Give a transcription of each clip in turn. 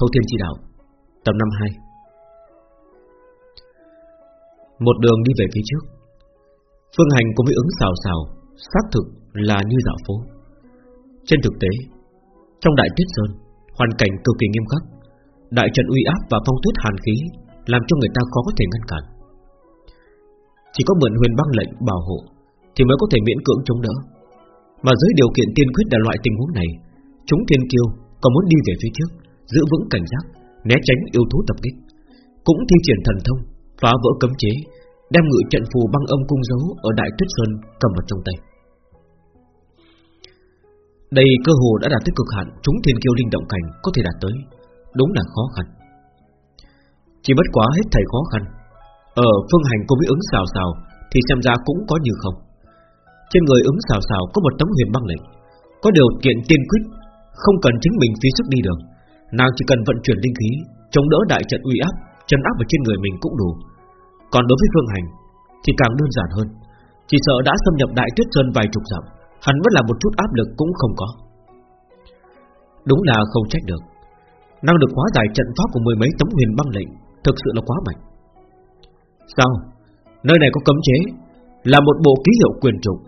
Thâu Thiên Chỉ Đạo, Tập 52 Một đường đi về phía trước, Phương Hành cùng với ứng xào xào, Xác thực là như dạo phố. Trên thực tế, Trong đại tuyết sơn, Hoàn cảnh cực kỳ nghiêm khắc, Đại trận uy áp và phong tuyết hàn khí Làm cho người ta khó có thể ngăn cản. Chỉ có mượn huyền băng lệnh bảo hộ Thì mới có thể miễn cưỡng chống đỡ. Mà dưới điều kiện tiên quyết là loại tình huống này, Chúng thiên kiêu còn muốn đi về phía trước. Giữ vững cảnh giác, Né tránh yêu thú tập kích. Cũng thi triển thần thông, Phá vỡ cấm chế, Đem ngự trận phù băng âm cung dấu Ở Đại Tuyết Sơn cầm vào trong tay. Đây cơ hồ đã đạt tới cực hạn, Chúng thiên kiêu linh động cảnh có thể đạt tới. Đúng là khó khăn. Chỉ bất quá hết thầy khó khăn. Ở phương hành cô với ứng xào xào Thì xem ra cũng có như không. Trên người ứng xào xào có một tấm huyền băng lệnh. Có điều kiện tiên quyết, Không cần chính mình phí sức đi đường. Nàng chỉ cần vận chuyển linh khí, Chống đỡ đại trận uy áp Chân áp vào trên người mình cũng đủ. Còn đối với Phương Hành, Thì càng đơn giản hơn. Chỉ sợ đã xâm nhập đại tuyết sơn vài chục dặm Hắn vẫn là một chút áp lực cũng không có. Đúng là không trách được. Năng được hóa giải trận pháp của mười mấy tấm huyền băng lệnh Thực sự là quá mạnh. Sao? Nơi này có cấm chế, Là một bộ ký hiệu quyền trục.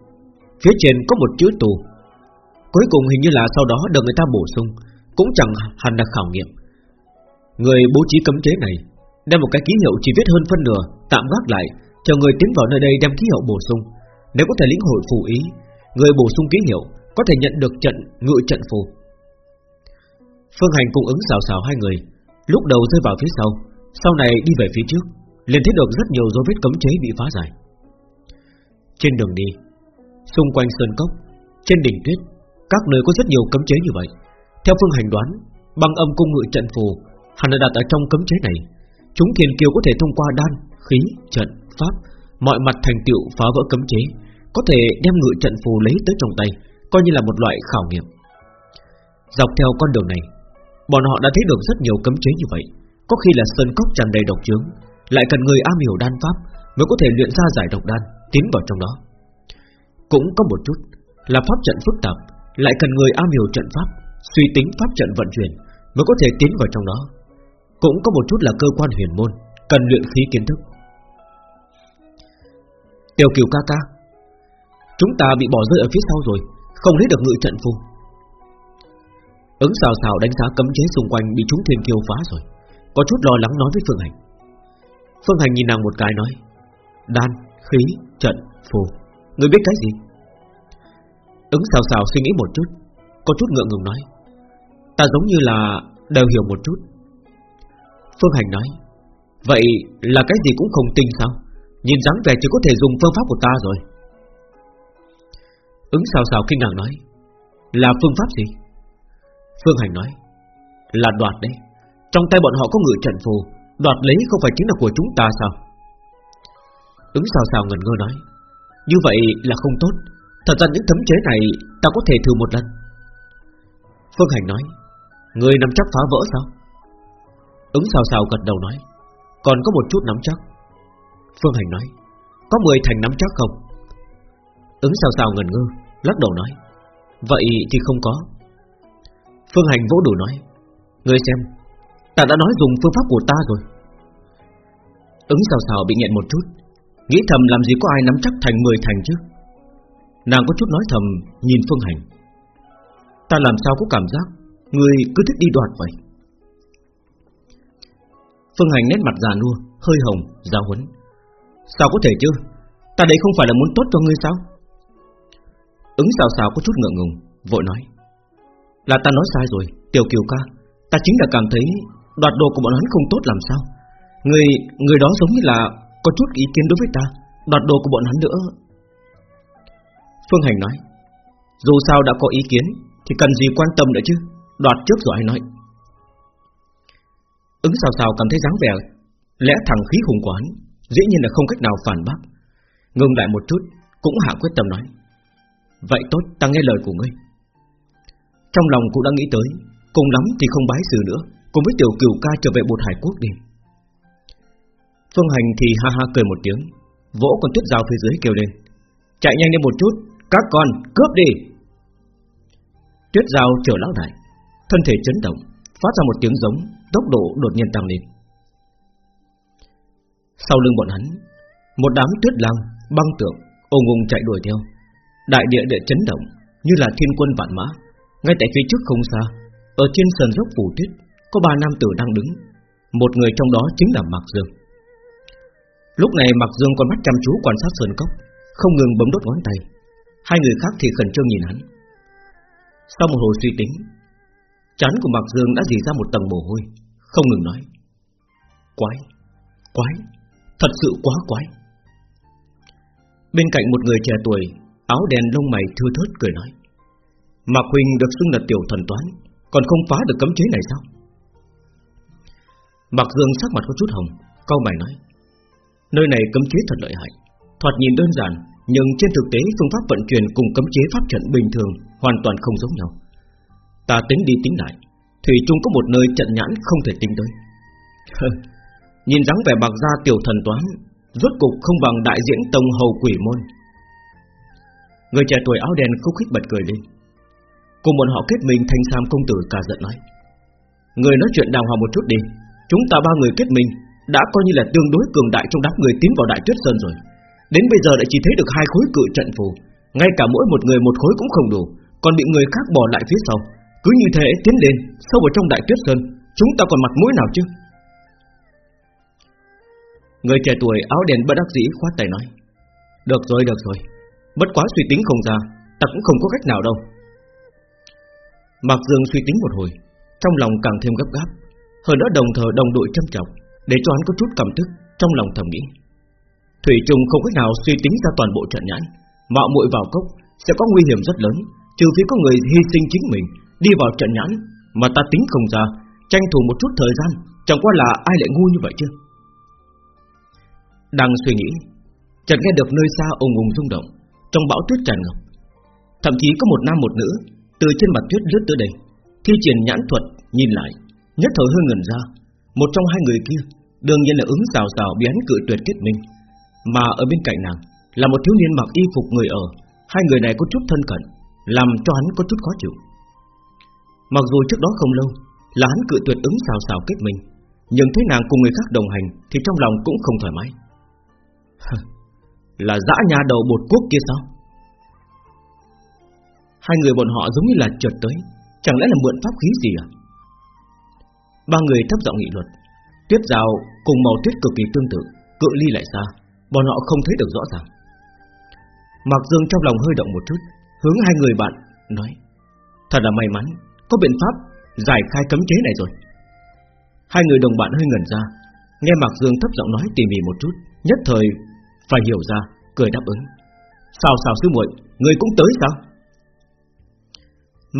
Phía trên có một chữ tù. Cuối cùng hình như là sau đó được người ta bổ sung cũng chẳng hẳn là khảo nghiệm. Người bố trí cấm chế này đem một cái ký hiệu chỉ viết hơn phân nửa, tạm gác lại, chờ người tiến vào nơi đây đem ký hiệu bổ sung. Nếu có thể lĩnh hội phù ý, người bổ sung ký hiệu có thể nhận được trận ngự trận phù. Phương Hành cùng ứng xào xào hai người, lúc đầu rơi vào phía sau, sau này đi về phía trước, liền thấy được rất nhiều dấu vết cấm chế bị phá giải. Trên đường đi, xung quanh sơn cốc, trên đỉnh tuyết, các nơi có rất nhiều cấm chế như vậy. Theo phương hành đoán Băng âm cung ngự trận phù Hẳn là đặt ở trong cấm chế này. Chúng thiền kiều có thể thông qua đan, khí, trận, pháp Mọi mặt thành tựu phá vỡ cấm chế Có thể đem ngự trận phù lấy tới trong tay Coi như là một loại khảo nghiệm. Dọc theo con đường này Bọn họ đã thấy được rất nhiều cấm chế như vậy. Có khi là sơn cốc tràn đầy độc trướng Lại cần người am hiểu đan pháp Mới có thể luyện ra giải độc đan Tiến vào trong đó. Cũng có một chút là pháp trận phức tạp Lại cần người am hiểu trận pháp Suy tính pháp trận vận chuyển Mới có thể tiến vào trong đó. Cũng có một chút là cơ quan huyền môn Cần luyện khí kiến thức. Tiêu kiều ca ca Chúng ta bị bỏ rơi ở phía sau rồi Không lấy được ngự trận phù. Ứng xào xào đánh giá cấm chế xung quanh Bị chúng thiên kiêu phá rồi Có chút lo lắng nói với Phương Hành. Phương Hành nhìn nàng một cái nói Đan, khí, trận, phù Người biết cái gì? Ứng xào xào suy nghĩ một chút có chút ngượng ngùng nói, Ta giống như là đều hiểu một chút. Phương Hành nói, Vậy là cái gì cũng không tin sao? Nhìn dáng vẻ chỉ có thể dùng phương pháp của ta rồi. Ứng xào xào kinh ngạc nói, Là phương pháp gì? Phương Hành nói, Là đoạt đấy. Trong tay bọn họ có ngự trận phù, Đoạt lấy không phải chính là của chúng ta sao? Ứng xào xào ngần ngơ nói, Như vậy là không tốt. Thật ra những tấm chế này Ta có thể thử một lần. Phương Hành nói, Người nắm chắc phá vỡ sao? Ứng xào xào gật đầu nói, Còn có một chút nắm chắc. Phương Hành nói, Có 10 thành nắm chắc không? Ứng xào xào ngần ngơ, Lắc đầu nói, Vậy thì không có. Phương Hành vỗ đủ nói Người xem, Ta đã nói dùng phương pháp của ta rồi. Ứng xào xào bị nghẹn một chút, Nghĩ thầm làm gì có ai nắm chắc thành 10 thành chứ. Nàng có chút nói thầm, Nhìn Phương Hành. Ta làm sao có cảm giác Người cứ thích đi đoạt vậy? Phương Hành nét mặt già nua Hơi hồng, giáo huấn. Sao có thể chứ? Ta đây không phải là muốn tốt cho ngươi sao? Ứng xào xào có chút ngượng ngùng Vội nói. Là ta nói sai rồi, Tiểu Kiều ca Ta chính là cảm thấy đoạt đồ của bọn hắn không tốt làm sao? Người người đó giống như là Có chút ý kiến đối với ta Đoạt đồ của bọn hắn nữa. Phương Hành nói. Dù sao đã có ý kiến thì cần gì quan tâm nữa chứ? Đoạt trước rồi hay nói. Ứng xào xào cảm thấy dáng vẻ Lẽ thẳng khí hùng quán Dĩ nhiên là không cách nào phản bác. Ngừng lại một chút, Cũng hạ quyết tâm nói. Vậy tốt, ta nghe lời của ngươi. Trong lòng cũng đã nghĩ tới, Cùng lắm thì không bái sự nữa, Cùng với tiểu cửu ca trở về bột hải quốc đi. Phương Hành thì ha ha cười một tiếng, Vỗ con tuyết dao phía dưới kêu lên. Chạy nhanh lên một chút, Các con, cướp đi! Tuyết dao trở lão đại. Thân thể chấn động, Phát ra một tiếng giống, Tốc độ đột nhiên tăng lên. Sau lưng bọn hắn, Một đám tuyết lang, Băng tượng ồn ung chạy đuổi theo. Đại địa địa chấn động, Như là thiên quân vạn mã. Ngay tại phía trước không xa, Ở trên sườn dốc phủ tuyết, Có ba nam tử đang đứng. Một người trong đó chính là Mạc Dương. Lúc này Mạc Dương còn mắt chăm chú quan sát sườn cốc, Không ngừng bấm đốt ngón tay. Hai người khác thì khẩn trương nhìn hắn. Sau một hồi suy tính Chán của Mạc Dương đã dì ra một tầng mồ hôi Không ngừng nói Quái, quái, thật sự quá quái. Bên cạnh một người trẻ tuổi Áo đèn lông mày thưa thớt cười nói Mạc Huỳnh được xưng là tiểu thần toán Còn không phá được cấm chế này sao? Mạc Dương sắc mặt có chút hồng Câu mày nói Nơi này cấm chế thật lợi hại Thoạt nhìn đơn giản nhưng trên thực tế, phương pháp vận chuyển cùng cấm chế pháp trận bình thường Hoàn toàn không giống nhau. Ta tính đi tính lại, Thủy chung có một nơi trận nhãn không thể tính tới. Nhìn dáng vẻ bạc ra tiểu thần toán, Rốt cục không bằng đại diễn tông hầu quỷ môn. Người trẻ tuổi áo đen khúc khích bật cười lên. Cùng bọn họ kết mình thanh sam công tử cả giận nói. Người nói chuyện đàng hoàng một chút đi, Chúng ta ba người kết mình Đã coi như là tương đối cường đại trong đám người tiến vào đại tuyết sơn rồi. Đến bây giờ lại chỉ thấy được hai khối cự trận phù. Ngay cả mỗi một người một khối cũng không đủ, Còn bị người khác bỏ lại phía sau. Cứ như thế tiến lên, Sâu vào trong đại tuyết sơn, Chúng ta còn mặt mũi nào chứ? Người trẻ tuổi áo đen bất đắc dĩ khoát tay nói, Được rồi được rồi. Bất quá suy tính không ra, Ta cũng không có cách nào đâu. Mạc Dương suy tính một hồi, Trong lòng càng thêm gấp gáp, Hơn nữa đồng thời đồng đội châm trọng, Để cho hắn có chút cảm thức Trong lòng thầm nghĩ. Thủy Trung không cách nào suy tính ra toàn bộ trận nhãn. Mạo muội vào cốc Sẽ có nguy hiểm rất lớn, Trừ phi có người hy sinh chính mình, Đi vào trận nhãn. Mà ta tính không ra, Tranh thủ một chút thời gian, Chẳng qua là ai lại ngu như vậy chứ? Đang suy nghĩ, Chợt nghe được nơi xa ồn ùng rung động, Trong bão tuyết tràn ngập. Thậm chí có một nam một nữ Từ trên mặt tuyết lướt tới đây, Thi triển nhãn thuật nhìn lại, Nhất thời hơi ngẩn ra. Một trong hai người kia, Đương nhiên là ứng xào xào biến cự tuyệt kết minh. Mà ở bên cạnh nàng Là một thiếu niên mặc y phục người ở. Hai người này có chút thân cận Làm cho hắn có chút khó chịu. Mặc dù trước đó không lâu Là hắn cự tuyệt ứng xào xào kết mình, Nhưng thấy nàng cùng người khác đồng hành Thì trong lòng cũng không thoải mái. Là dã nhà đầu bột quốc kia sao? Hai người bọn họ giống như là trượt tới Chẳng lẽ là mượn pháp khí gì à? Ba người thấp giọng nghị luật Tuyết rào cùng màu tuyết cực kỳ tương tự Cự ly lại xa. Bọn họ không thấy được rõ ràng. Mạc Dương trong lòng hơi động một chút, Hướng hai người bạn, nói, Thật là may mắn, Có biện pháp giải khai cấm chế này rồi. Hai người đồng bạn hơi ngẩn ra, Nghe Mạc Dương thấp giọng nói tỉ mỉ một chút, Nhất thời phải hiểu ra, Cười đáp ứng, Sao sao sư muội, Người cũng tới sao?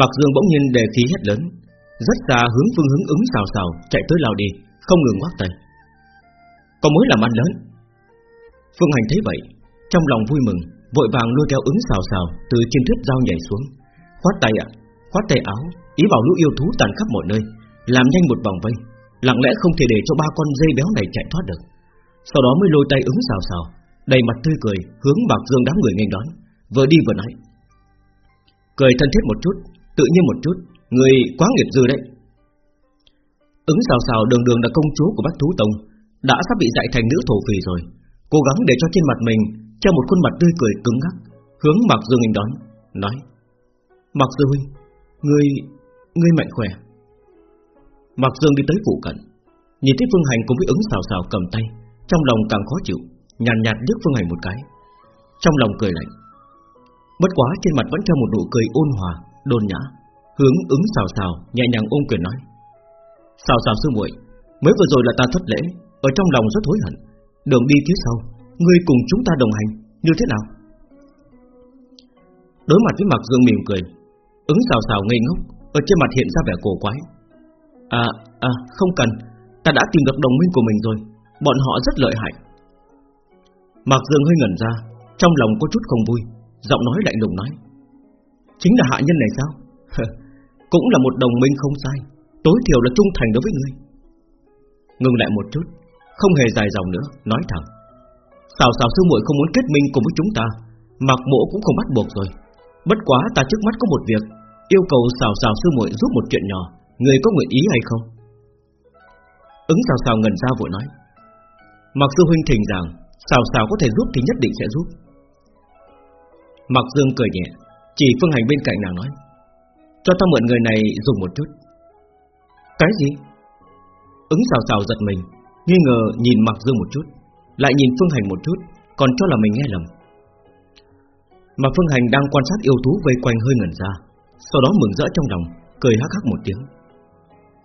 Mạc Dương bỗng nhiên đề khí hét lớn, Rất xa hướng phương hướng ứng xào xào Chạy tới lao đi, Không ngừng ngoắc tay. Có mối làm ăn lớn Phương Hành thấy vậy, Trong lòng vui mừng, Vội vàng lôi kéo ứng xào xào Từ trên thuyết dao nhảy xuống. Khoát tay ạ, Khoát tay áo, Ý bảo lũ yêu thú tàn khắp mọi nơi, Làm nhanh một vòng vây, Lặng lẽ không thể để cho ba con dây béo này chạy thoát được. Sau đó mới lôi tay ứng xào xào, Đầy mặt tươi cười, Hướng Bạc Dương đám người nghênh đón, Vừa đi vừa nói. Cười thân thiết một chút, Tự nhiên một chút, Người quá nghiệp dư đấy. Ứng xào xào đường đường là công chúa của Bách Thú Tông, Đã sắp bị dạy thành nữ thổ phì rồi. Cố gắng để cho trên mặt mình Treo một khuôn mặt tươi cười cứng ngắc, Hướng Mạc Dương hình đón, Nói, Mạc Dương huynh, Ngươi... ngươi mạnh khỏe. Mạc Dương đi tới phụ cận, Nhìn thấy Phương Hành cùng với ứng xào xào cầm tay, Trong lòng càng khó chịu, Nhàn nhạt liếc Phương Hành một cái. Trong lòng cười lạnh, Bất quá trên mặt vẫn treo một nụ cười ôn hòa, Đôn nhã, Hướng ứng xào xào nhẹ nhàng ôm quyền nói, Xào xào sư muội, Mới vừa rồi là ta thất lễ, Ở trong lòng rất hối hận Đường đi phía sau Ngươi cùng chúng ta đồng hành Như thế nào? Đối mặt với Mạc Dương mỉm cười Ứng xào xào ngây ngốc Ở trên mặt hiện ra vẻ cổ quái. À, à, không cần Ta đã tìm được đồng minh của mình rồi Bọn họ rất lợi hại. Mạc Dương hơi ngẩn ra Trong lòng có chút không vui Giọng nói lạnh lùng nói. Chính là hạ nhân này sao? Cũng là một đồng minh không sai Tối thiểu là trung thành đối với ngươi Ngừng lại một chút không hề dài dòng nữa, Nói thẳng. Xào xào sư muội không muốn kết minh cùng với chúng ta, mặc mộ cũng không bắt buộc rồi. Bất quá ta trước mắt có một việc, Yêu cầu xào xào sư muội giúp một chuyện nhỏ, Người có nguyện ý hay không? Ứng xào xào ngần ra vội nói. Mặc sư huynh thỉnh rằng, Xào xào có thể giúp thì nhất định sẽ giúp. Mặc dương cười nhẹ, Chỉ phương hành bên cạnh nàng nói. Cho ta mượn người này dùng một chút. Cái gì? Ứng xào xào giật mình Nghi ngờ nhìn Mặc Dương một chút, Lại nhìn Phương Hành một chút, Còn cho là mình nghe lầm. Mà Phương Hành đang quan sát yêu thú vây quanh hơi ngẩn ra, Sau đó mừng rỡ trong lòng, Cười hắc hắc một tiếng.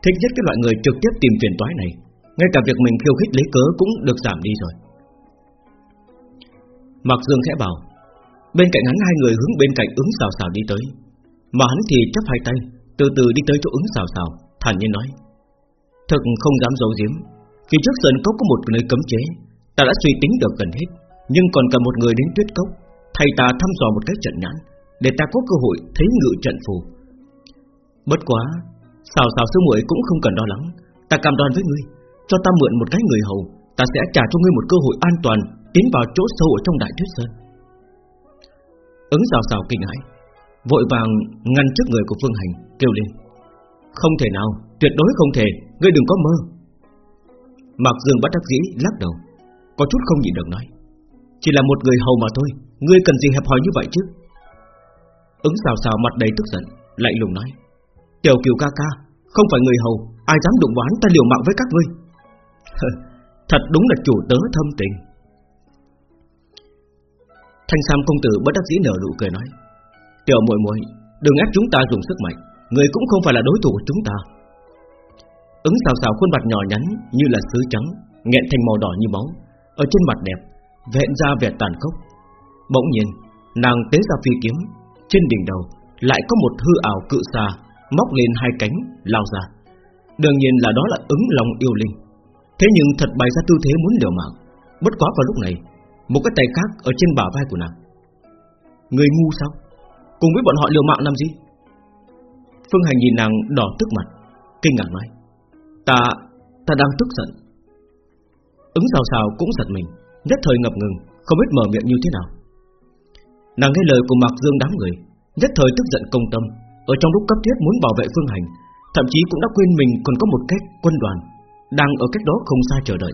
Thích nhất cái loại người trực tiếp tìm phiền toái này, Ngay cả việc mình khiêu khích lấy cớ Cũng được giảm đi rồi. Mặc Dương khẽ bảo, Bên cạnh hắn hai người hướng bên cạnh ứng xào xào đi tới, Mà hắn thì chấp hai tay, Từ từ đi tới chỗ ứng xào xào, Thản nhiên nói, Thực không dám giấu giếm khi trước sơn cốc có một nơi cấm chế Ta đã suy tính được gần hết Nhưng còn cần một người đến tuyết cốc Thầy ta thăm dò một cách trận nhãn Để ta có cơ hội thấy ngự trận phù. Bất quá Xào xào sư muội cũng không cần lo lắng Ta cam đoan với ngươi Cho ta mượn một cái người hầu Ta sẽ trả cho ngươi một cơ hội an toàn Tiến vào chỗ sâu ở trong đại tuyết sơn. Ứng xào xào kinh hãi Vội vàng ngăn trước người của Phương Hành Kêu lên Không thể nào, tuyệt đối không thể Ngươi đừng có mơ. Mạc Dương bắt đắc dĩ lắc đầu. Có chút không nhịn được nói. Chỉ là một người hầu mà thôi, Ngươi cần gì hẹp hòi như vậy chứ? Ứng xào xào mặt đầy tức giận, Lạnh lùng nói. Tiểu kiều ca ca, Không phải người hầu, Ai dám đụng vào ta liều mạng với các ngươi? Thật đúng là chủ tớ thâm tình. Thanh Sam công tử bất đắc dĩ nở nụ cười nói. Tiểu muội muội, Đừng ép chúng ta dùng sức mạnh, Người cũng không phải là đối thủ của chúng ta. Ứng xào xào khuôn mặt nhỏ nhắn như là sứ trắng, nghẹn thành màu đỏ như máu, ở trên mặt đẹp, vẹn ra vẻ tàn khốc. Bỗng nhiên, nàng tế ra phi kiếm, trên đỉnh đầu lại có một hư ảo cự xà móc lên hai cánh lao ra. Đương nhiên là đó là ứng lòng yêu linh. Thế nhưng thật bày ra tư thế muốn liều mạng. Bất quá vào lúc này, một cái tay khác ở trên bả vai của nàng. Người ngu sao? Cùng với bọn họ liều mạng làm gì? Phương Hành nhìn nàng đỏ tức mặt, kinh ngạc nói: Ta, ta đang tức giận. Ứng xào xào cũng giật mình Nhất thời ngập ngừng Không biết mở miệng như thế nào. Nàng nghe lời của Mạc Dương đám người Nhất thời tức giận công tâm Ở trong lúc cấp thiết muốn bảo vệ Phương Hành Thậm chí cũng đã quên mình còn có một cách quân đoàn Đang ở cách đó không xa chờ đợi.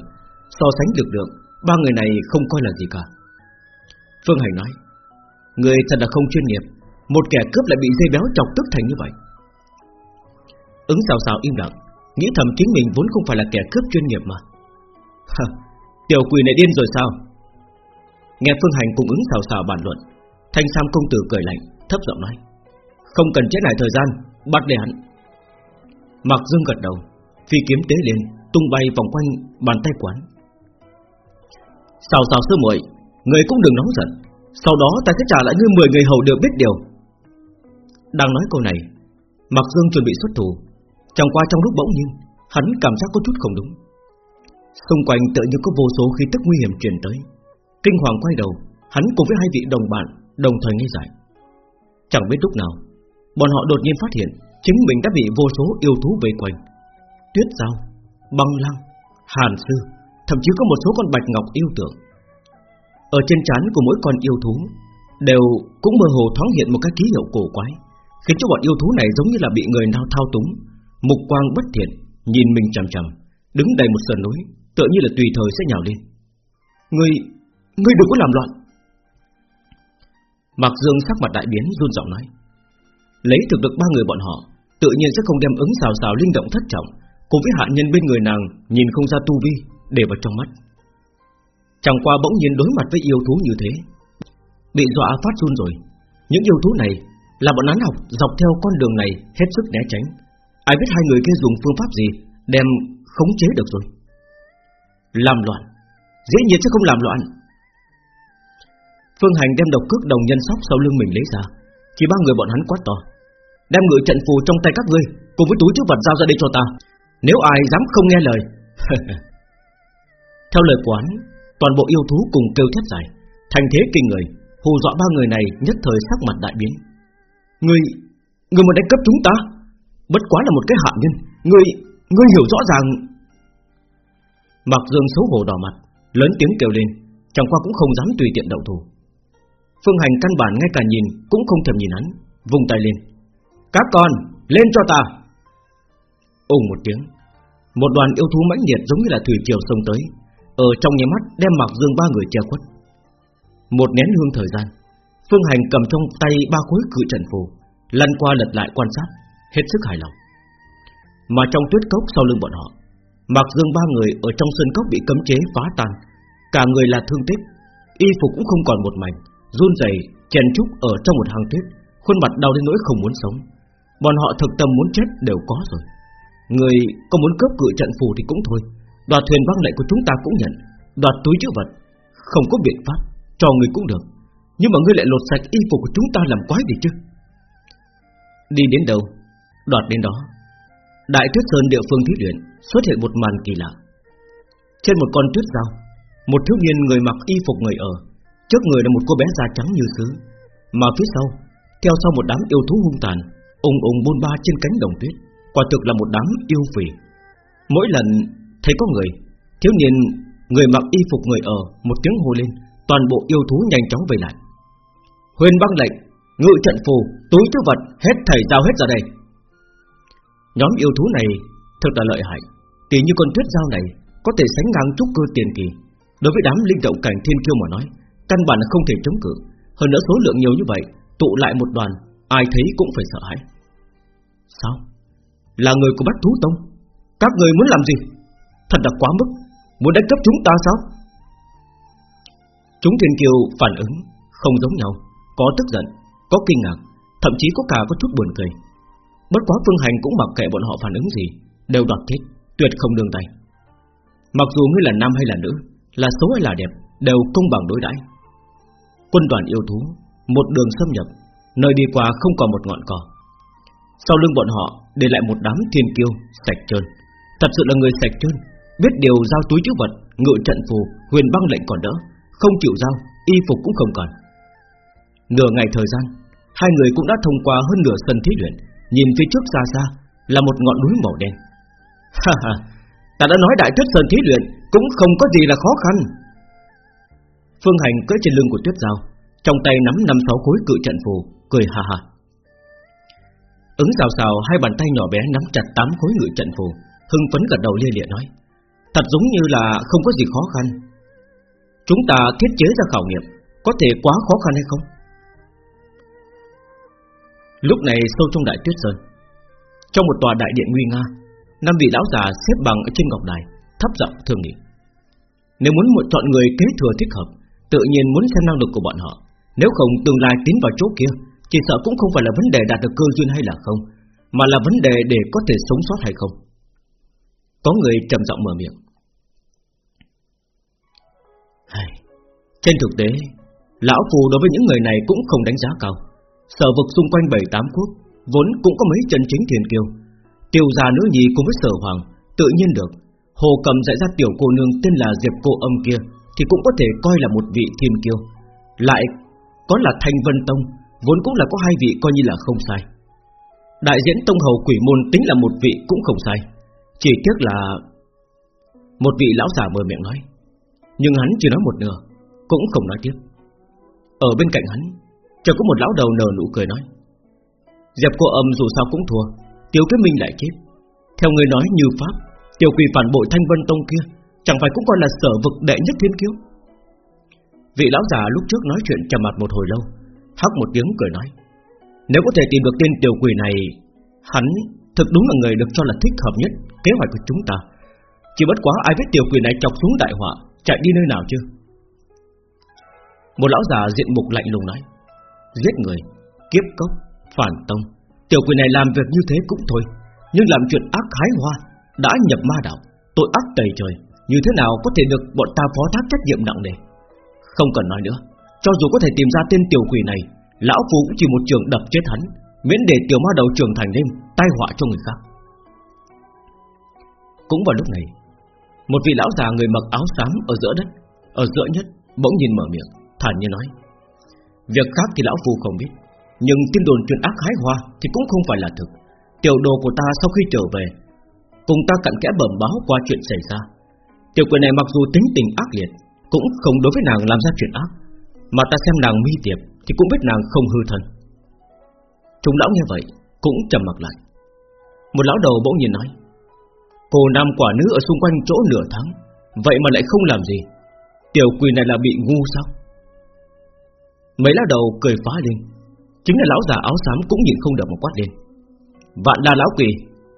So sánh lực lượng Ba người này không coi là gì cả. Phương Hành nói Người thật là không chuyên nghiệp Một kẻ cướp lại bị dây béo chọc tức thành như vậy. Ứng xào xào im lặng Nghĩ thầm chính mình vốn không phải là kẻ cướp chuyên nghiệp mà. Tiểu quỷ này điên rồi sao? Nghe Phương Hành cùng ứng xào xào bàn luận, Thanh Sam công tử cười lạnh, Thấp giọng nói, Không cần chết lại thời gian, Bắt để hắn. Mặc dương gật đầu, Phi kiếm tế lên, Tung bay vòng quanh bàn tay quán. Xào xào sư muội, Người cũng đừng nóng giận, Sau đó ta sẽ trả lại ngươi 10 người hầu đều biết điều. Đang nói câu này Mặc dương chuẩn bị xuất thủ Chẳng qua trong lúc bỗng nhiên Hắn cảm giác có chút không đúng. Xung quanh tự như có vô số khí tức nguy hiểm truyền tới. Kinh hoàng quay đầu Hắn cùng với hai vị đồng bạn Đồng thời nghe giải. Chẳng biết lúc nào Bọn họ đột nhiên phát hiện Chính mình đã bị vô số yêu thú vây quanh. Tuyết dao, băng lăng, hàn sư Thậm chí có một số con bạch ngọc yêu tượng. Ở trên trán của mỗi con yêu thú Đều cũng mơ hồ thoáng hiện một cái ký hiệu cổ quái Khiến cho bọn yêu thú này giống như là bị người nào thao túng Mục quang bất thiện Nhìn mình chằm chằm Đứng đầy một sườn núi Tựa như là tùy thời sẽ nhào lên. Ngươi, ngươi đừng có làm loạn. Mạc Dương sắc mặt đại biến run giọng nói. Lấy thực lực ba người bọn họ Tự nhiên sẽ không đem ứng xào xào linh động thất trọng Cùng với hạ nhân bên người nàng Nhìn không ra tu vi để vào trong mắt. Chẳng qua bỗng nhiên đối mặt với yêu thú như thế Bị dọa phát run rồi. Những yêu thú này Là bọn hắn học dọc theo con đường này Hết sức né tránh. Ai biết hai người kia dùng phương pháp gì Đem khống chế được rồi? Làm loạn. Dĩ nhiên sẽ không làm loạn. Phương Hành đem độc cước đồng nhân sóc sau lưng mình lấy ra. Chỉ ba người bọn hắn quát to, Đem ngự trận phù trong tay các ngươi, Cùng với túi chứa vật giao ra đây cho ta. Nếu ai dám không nghe lời Theo lời quán, Toàn bộ yêu thú cùng kêu thét dài. Thành thế kinh người, Hù dọa ba người này nhất thời sắc mặt đại biến. Người Người muốn đánh cấp chúng ta Bất quá là một cái hạ nhân. Ngươi, ngươi hiểu rõ ràng. Mạc Dương xấu hổ đỏ mặt Lớn tiếng kêu lên Chẳng qua cũng không dám tùy tiện động thủ. Phương Hành căn bản ngay cả nhìn Cũng không thèm nhìn hắn Vùng tay lên. Các con, lên cho ta. Ùng một tiếng Một đoàn yêu thú mãnh liệt giống như là thủy triều sông tới, ở trong nhà mắt đem mặc dương ba người che khuất. Một nén hương thời gian, Phương Hành cầm trong tay ba khối cự trận phù, lăn qua lật lại quan sát, hết sức hài lòng. Mà trong tuyết cốc sau lưng bọn họ, Mạc Dương ba người ở trong sân cốc bị cấm chế phá tan, cả người là thương tích, y phục cũng không còn một mảnh, run rẩy, chèn trúc ở trong một hang tuyết, khuôn mặt đau đến nỗi không muốn sống. Bọn họ thực tâm muốn chết đều có rồi. Người có muốn cướp cự trận phù thì cũng thôi, đoạt thuyền băng lệnh của chúng ta cũng nhận, đoạt túi chữ vật, không có biện pháp, cho người cũng được. Nhưng mà ngươi lại lột sạch y phục của chúng ta làm quái gì chứ? Đi đến đâu, đoạt đến đó. Đại tuyết sơn địa phương thí luyện xuất hiện một màn kỳ lạ. Trên một con tuyết dao, một thiếu niên người mặc y phục người ở, trước người là một cô bé da trắng như sứ, mà phía sau, theo sau một đám yêu thú hung tàn, ùng ùng bôn ba trên cánh đồng tuyết, quả thực là một đám yêu phỉ. Mỗi lần thấy có người, thiếu niên người mặc y phục người ở, một tiếng hô lên, toàn bộ yêu thú nhanh chóng về lại. Huyền băng lệnh, ngự trận phù, túi thứ vật, hết thầy giao hết ra đây. Nhóm yêu thú này thật là lợi hại, kỳ như con tuyết giao này có thể sánh ngang trúc cơ tiền kỳ. Đối với đám linh động cảnh thiên kiêu mà nói, căn bản là không thể chống cự. Hơn nữa số lượng nhiều như vậy, tụ lại một đoàn, ai thấy cũng phải sợ hãi. Sao? Là người của Bách Thú Tông? Các người muốn làm gì? Thật là quá mức, muốn đánh cắp chúng ta sao? Chúng thiên kiêu phản ứng không giống nhau, có tức giận, có kinh ngạc, thậm chí có cả có chút buồn cười. Bất quá Phương Hành cũng mặc kệ bọn họ phản ứng gì, đều đoạt thích tuyệt không đương tay. Mặc dù ngươi là nam hay là nữ, là xấu hay là đẹp, đều công bằng đối đãi. Quân đoàn yêu thú, một đường xâm nhập, nơi đi qua không còn một ngọn cỏ. Sau lưng bọn họ để lại một đám thiên kiêu sạch trơn, thật sự là người sạch trơn, biết điều giao túi chữ vật, ngự trận phù, huyền băng lệnh còn đỡ, không chịu giao, y phục cũng không còn. Nửa ngày thời gian, hai người cũng đã thông qua hơn nửa sân thí luyện, nhìn phía trước xa xa là một ngọn núi màu đen. Ha ha, ta đã nói đại tuyết sơn thí luyện cũng không có gì là khó khăn. Phương Hành cưỡi trên lưng của Tuyết Giao, trong tay nắm năm sáu khối cự trận phù, cười ha ha. Ứng xào xào hai bàn tay nhỏ bé nắm chặt tám khối ngự trận phù, hưng phấn gật đầu lia lịa nói: thật giống như là không có gì khó khăn. Chúng ta thiết chế ra khảo nghiệm, có thể quá khó khăn hay không? Lúc này sâu trong đại tuyết sơn, trong một tòa đại điện nguy nga, năm vị lão già xếp bằng ở trên ngọc đài, thấp giọng thương nghị. Nếu muốn một chọn người kế thừa thích hợp, tự nhiên muốn xem năng lực của bọn họ. Nếu không tương lai tiến vào chỗ kia, chỉ sợ cũng không phải là vấn đề đạt được cơ duyên hay là không, mà là vấn đề để có thể sống sót hay không. Có người trầm giọng mở miệng. Trên thực tế, lão phù đối với những người này cũng không đánh giá cao. Sở vực xung quanh bảy tám quốc vốn cũng có mấy chân chính thiên kiêu. tiểu gia nữ nhi cùng với sở hoàng tự nhiên được. Hồ cầm dạy ra tiểu cô nương tên là Diệp cô âm kia thì cũng có thể coi là một vị thiên kiêu. Lại có là Thanh Vân Tông, vốn cũng là có hai vị coi như là không sai. Đại diễn Tông hầu quỷ môn tính là một vị cũng không sai. Chỉ tiếc là một vị lão giả mở miệng nói, nhưng hắn chỉ nói một nửa, cũng không nói tiếp. Ở bên cạnh hắn, chợt có một lão đầu nở nụ cười nói, dẹp cô âm dù sao cũng thua, Tiêu Kết Minh lại chết. Theo người nói như pháp, tiểu quỷ phản bội Thanh Vân Tông kia Chẳng phải cũng coi là sở vực đệ nhất thiên kiêu? Vị lão già lúc trước nói chuyện trầm mặt một hồi lâu Hắc một tiếng cười nói Nếu có thể tìm được tên tiểu quỷ này Hắn thực đúng là người được cho là thích hợp nhất Kế hoạch của chúng ta. Chỉ bất quá ai biết tiểu quỷ này chọc xuống đại họa Chạy đi nơi nào chưa Một lão già diện mục lạnh lùng nói Giết người, Kiếp cốc, Phản tông. Tiểu quỷ này làm việc như thế cũng thôi, Nhưng làm chuyện ác hái hoa, Đã nhập ma đạo, Tội ác tày trời, như thế nào có thể được bọn ta phó thác trách nhiệm nặng nề? Không cần nói nữa, Cho dù có thể tìm ra tên tiểu quỷ này, Lão Phu cũng chỉ một trường đập chết hắn, Miễn để tiểu ma đầu trưởng thành lên, Tai họa cho người khác. Cũng vào lúc này, Một vị lão già người mặc áo xám ở giữa đất, Ở giữa nhất, bỗng nhìn mở miệng, Thản nhiên nói Việc khác thì lão phu không biết. Nhưng tin đồn chuyện ác hái hoa Thì cũng không phải là thực. Tiểu đồ của ta sau khi trở về, Cùng ta cặn kẽ bẩm báo qua chuyện xảy ra. Tiểu quỷ này mặc dù tính tình ác liệt, Cũng không đối với nàng làm ra chuyện ác, Mà ta xem nàng mi tiệp Thì cũng biết nàng không hư thân. Trung lão nghe vậy Cũng trầm mặt lại. Một lão đầu bỗng nhiên nói Cô nam quả nữ ở xung quanh chỗ nửa tháng, Vậy mà lại không làm gì. Tiểu quỷ này là bị ngu sao? Mấy lá đầu cười phá lên. Chính là lão già áo xám cũng nhìn không được một quát lên. Vạn là lão quỷ,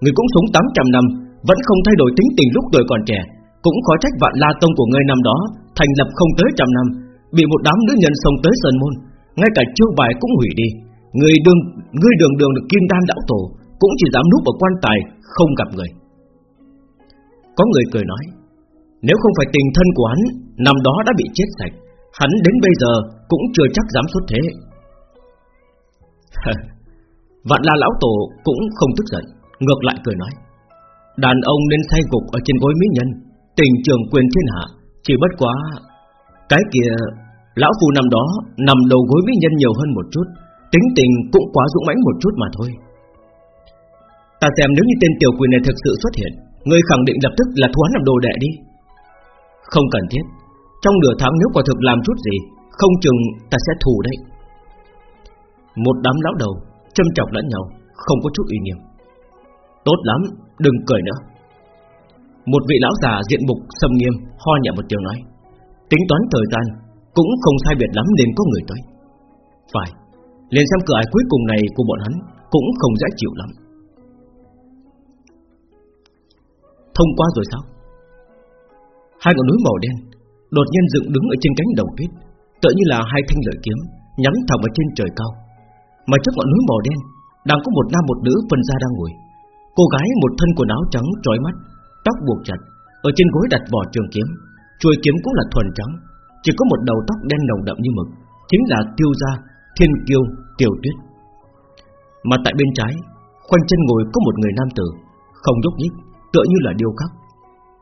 Người cũng sống 800 năm, Vẫn không thay đổi tính tình lúc tuổi còn trẻ, Cũng khó trách vạn la tông của ngươi năm đó Thành lập không tới trăm năm, Bị một đám nữ nhân xông tới sơn môn, Ngay cả chiêu bài cũng hủy đi. Người đường người đường đường được kim đan đạo tổ, Cũng chỉ dám núp ở quan tài, Không gặp người. Có người cười nói, Nếu không phải tình thân của hắn, Năm đó đã bị chết sạch Hắn đến bây giờ cũng chưa chắc dám xuất thế. Vạn la lão tổ cũng không tức giận, Ngược lại cười nói. Đàn ông nên say gục ở trên gối mỹ nhân, Tình trường quyền thiên hạ, Chỉ bất quá Cái kia, Lão phù năm đó nằm đầu gối mỹ nhân nhiều hơn một chút, Tính tình cũng quá dũng mãnh một chút mà thôi. Ta xem nếu như tên tiểu quỷ này thực sự xuất hiện, Người khẳng định lập tức là thoán làm đồ đệ đi. Không cần thiết trong nửa tháng nếu quả thực làm chút gì Không chừng ta sẽ thù đấy. Một đám lão đầu Châm chọc lẫn nhau Không có chút uy nghiêm. Tốt lắm, đừng cười nữa. Một vị lão già diện mục sâm nghiêm Ho nhẹ một tiếng nói Tính toán thời gian Cũng không sai biệt lắm nên có người tới. Phải liền xem cửa ải cuối cùng này của bọn hắn Cũng không dễ chịu lắm. Thông qua rồi sao? Hai ngọn núi màu đen Đột nhiên dựng đứng ở trên cánh đồng tuyết, Tựa như là hai thanh lợi kiếm, Nhắm thẳng ở trên trời cao. Mà trước ngọn núi màu đen, Đang có một nam một nữ phân ra đang ngồi. Cô gái một thân quần áo trắng trói mắt, Tóc buộc chặt, Ở trên gối đặt vỏ trường kiếm. Chuôi kiếm cũng là thuần trắng, Chỉ có một đầu tóc đen nồng đậm như mực, Chính là tiêu gia Thiên kiêu tiểu tuyết. Mà tại bên trái, Khoanh chân ngồi có một người nam tử, Không nhúc nhích, tựa như là điêu khắc.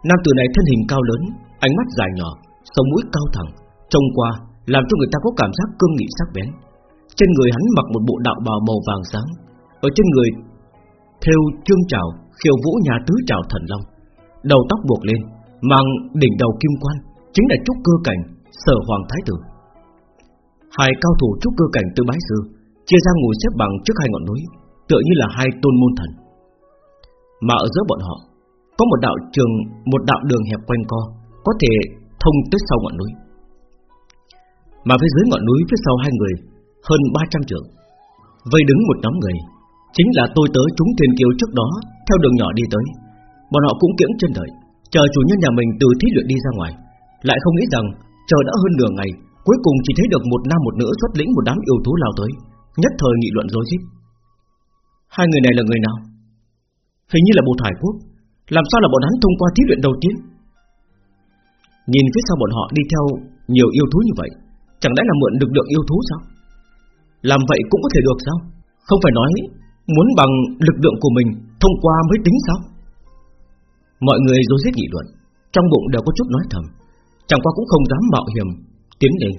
Nam tử này thân hình cao lớn, Ánh mắt dài nhỏ Sống mũi cao thẳng, Trông qua, làm cho người ta có cảm giác cương nghị sắc bén. Trên người hắn mặc một bộ đạo bào màu vàng sáng, Ở trên người Theo trương trào khiêu vũ nhà tứ trào thần long. Đầu tóc buộc lên, Mang đỉnh đầu kim quan, Chính là trúc cơ cảnh Sở hoàng thái tử. Hai cao thủ trúc cơ cảnh tư bái sư Chia ra ngồi xếp bằng trước hai ngọn núi, Tựa như là hai tôn môn thần. Mà ở giữa bọn họ, Có một đạo trường, Một đạo đường hẹp quanh co, Có thể thông tới sau ngọn núi. Mà phía dưới ngọn núi phía sau hai người, Hơn 300 trượng. Vây đứng một nhóm người, Chính là tôi tới chúng thiên kiều trước đó, Theo đường nhỏ đi tới. Bọn họ cũng kiễng chân đợi, Chờ chủ nhân nhà mình từ thí luyện đi ra ngoài. Lại không nghĩ rằng, chờ đã hơn nửa ngày, Cuối cùng chỉ thấy được một nam một nữ xuất lĩnh một đám yêu thú lao tới, Nhất thời nghị luận rối rít. Hai người này là người nào? Hình như là bộ thải quốc. Làm sao là bọn hắn thông qua thí luyện đầu tiên? Nhìn phía sau bọn họ đi theo Nhiều yêu thú như vậy, Chẳng lẽ là mượn lực lượng yêu thú sao? Làm vậy cũng có thể được sao? Không phải nói Muốn bằng lực lượng của mình Thông qua mới tính sao? Mọi người rối rít nghị luận, Trong bụng đều có chút nói thầm. Chẳng qua cũng không dám mạo hiểm Tiến lên,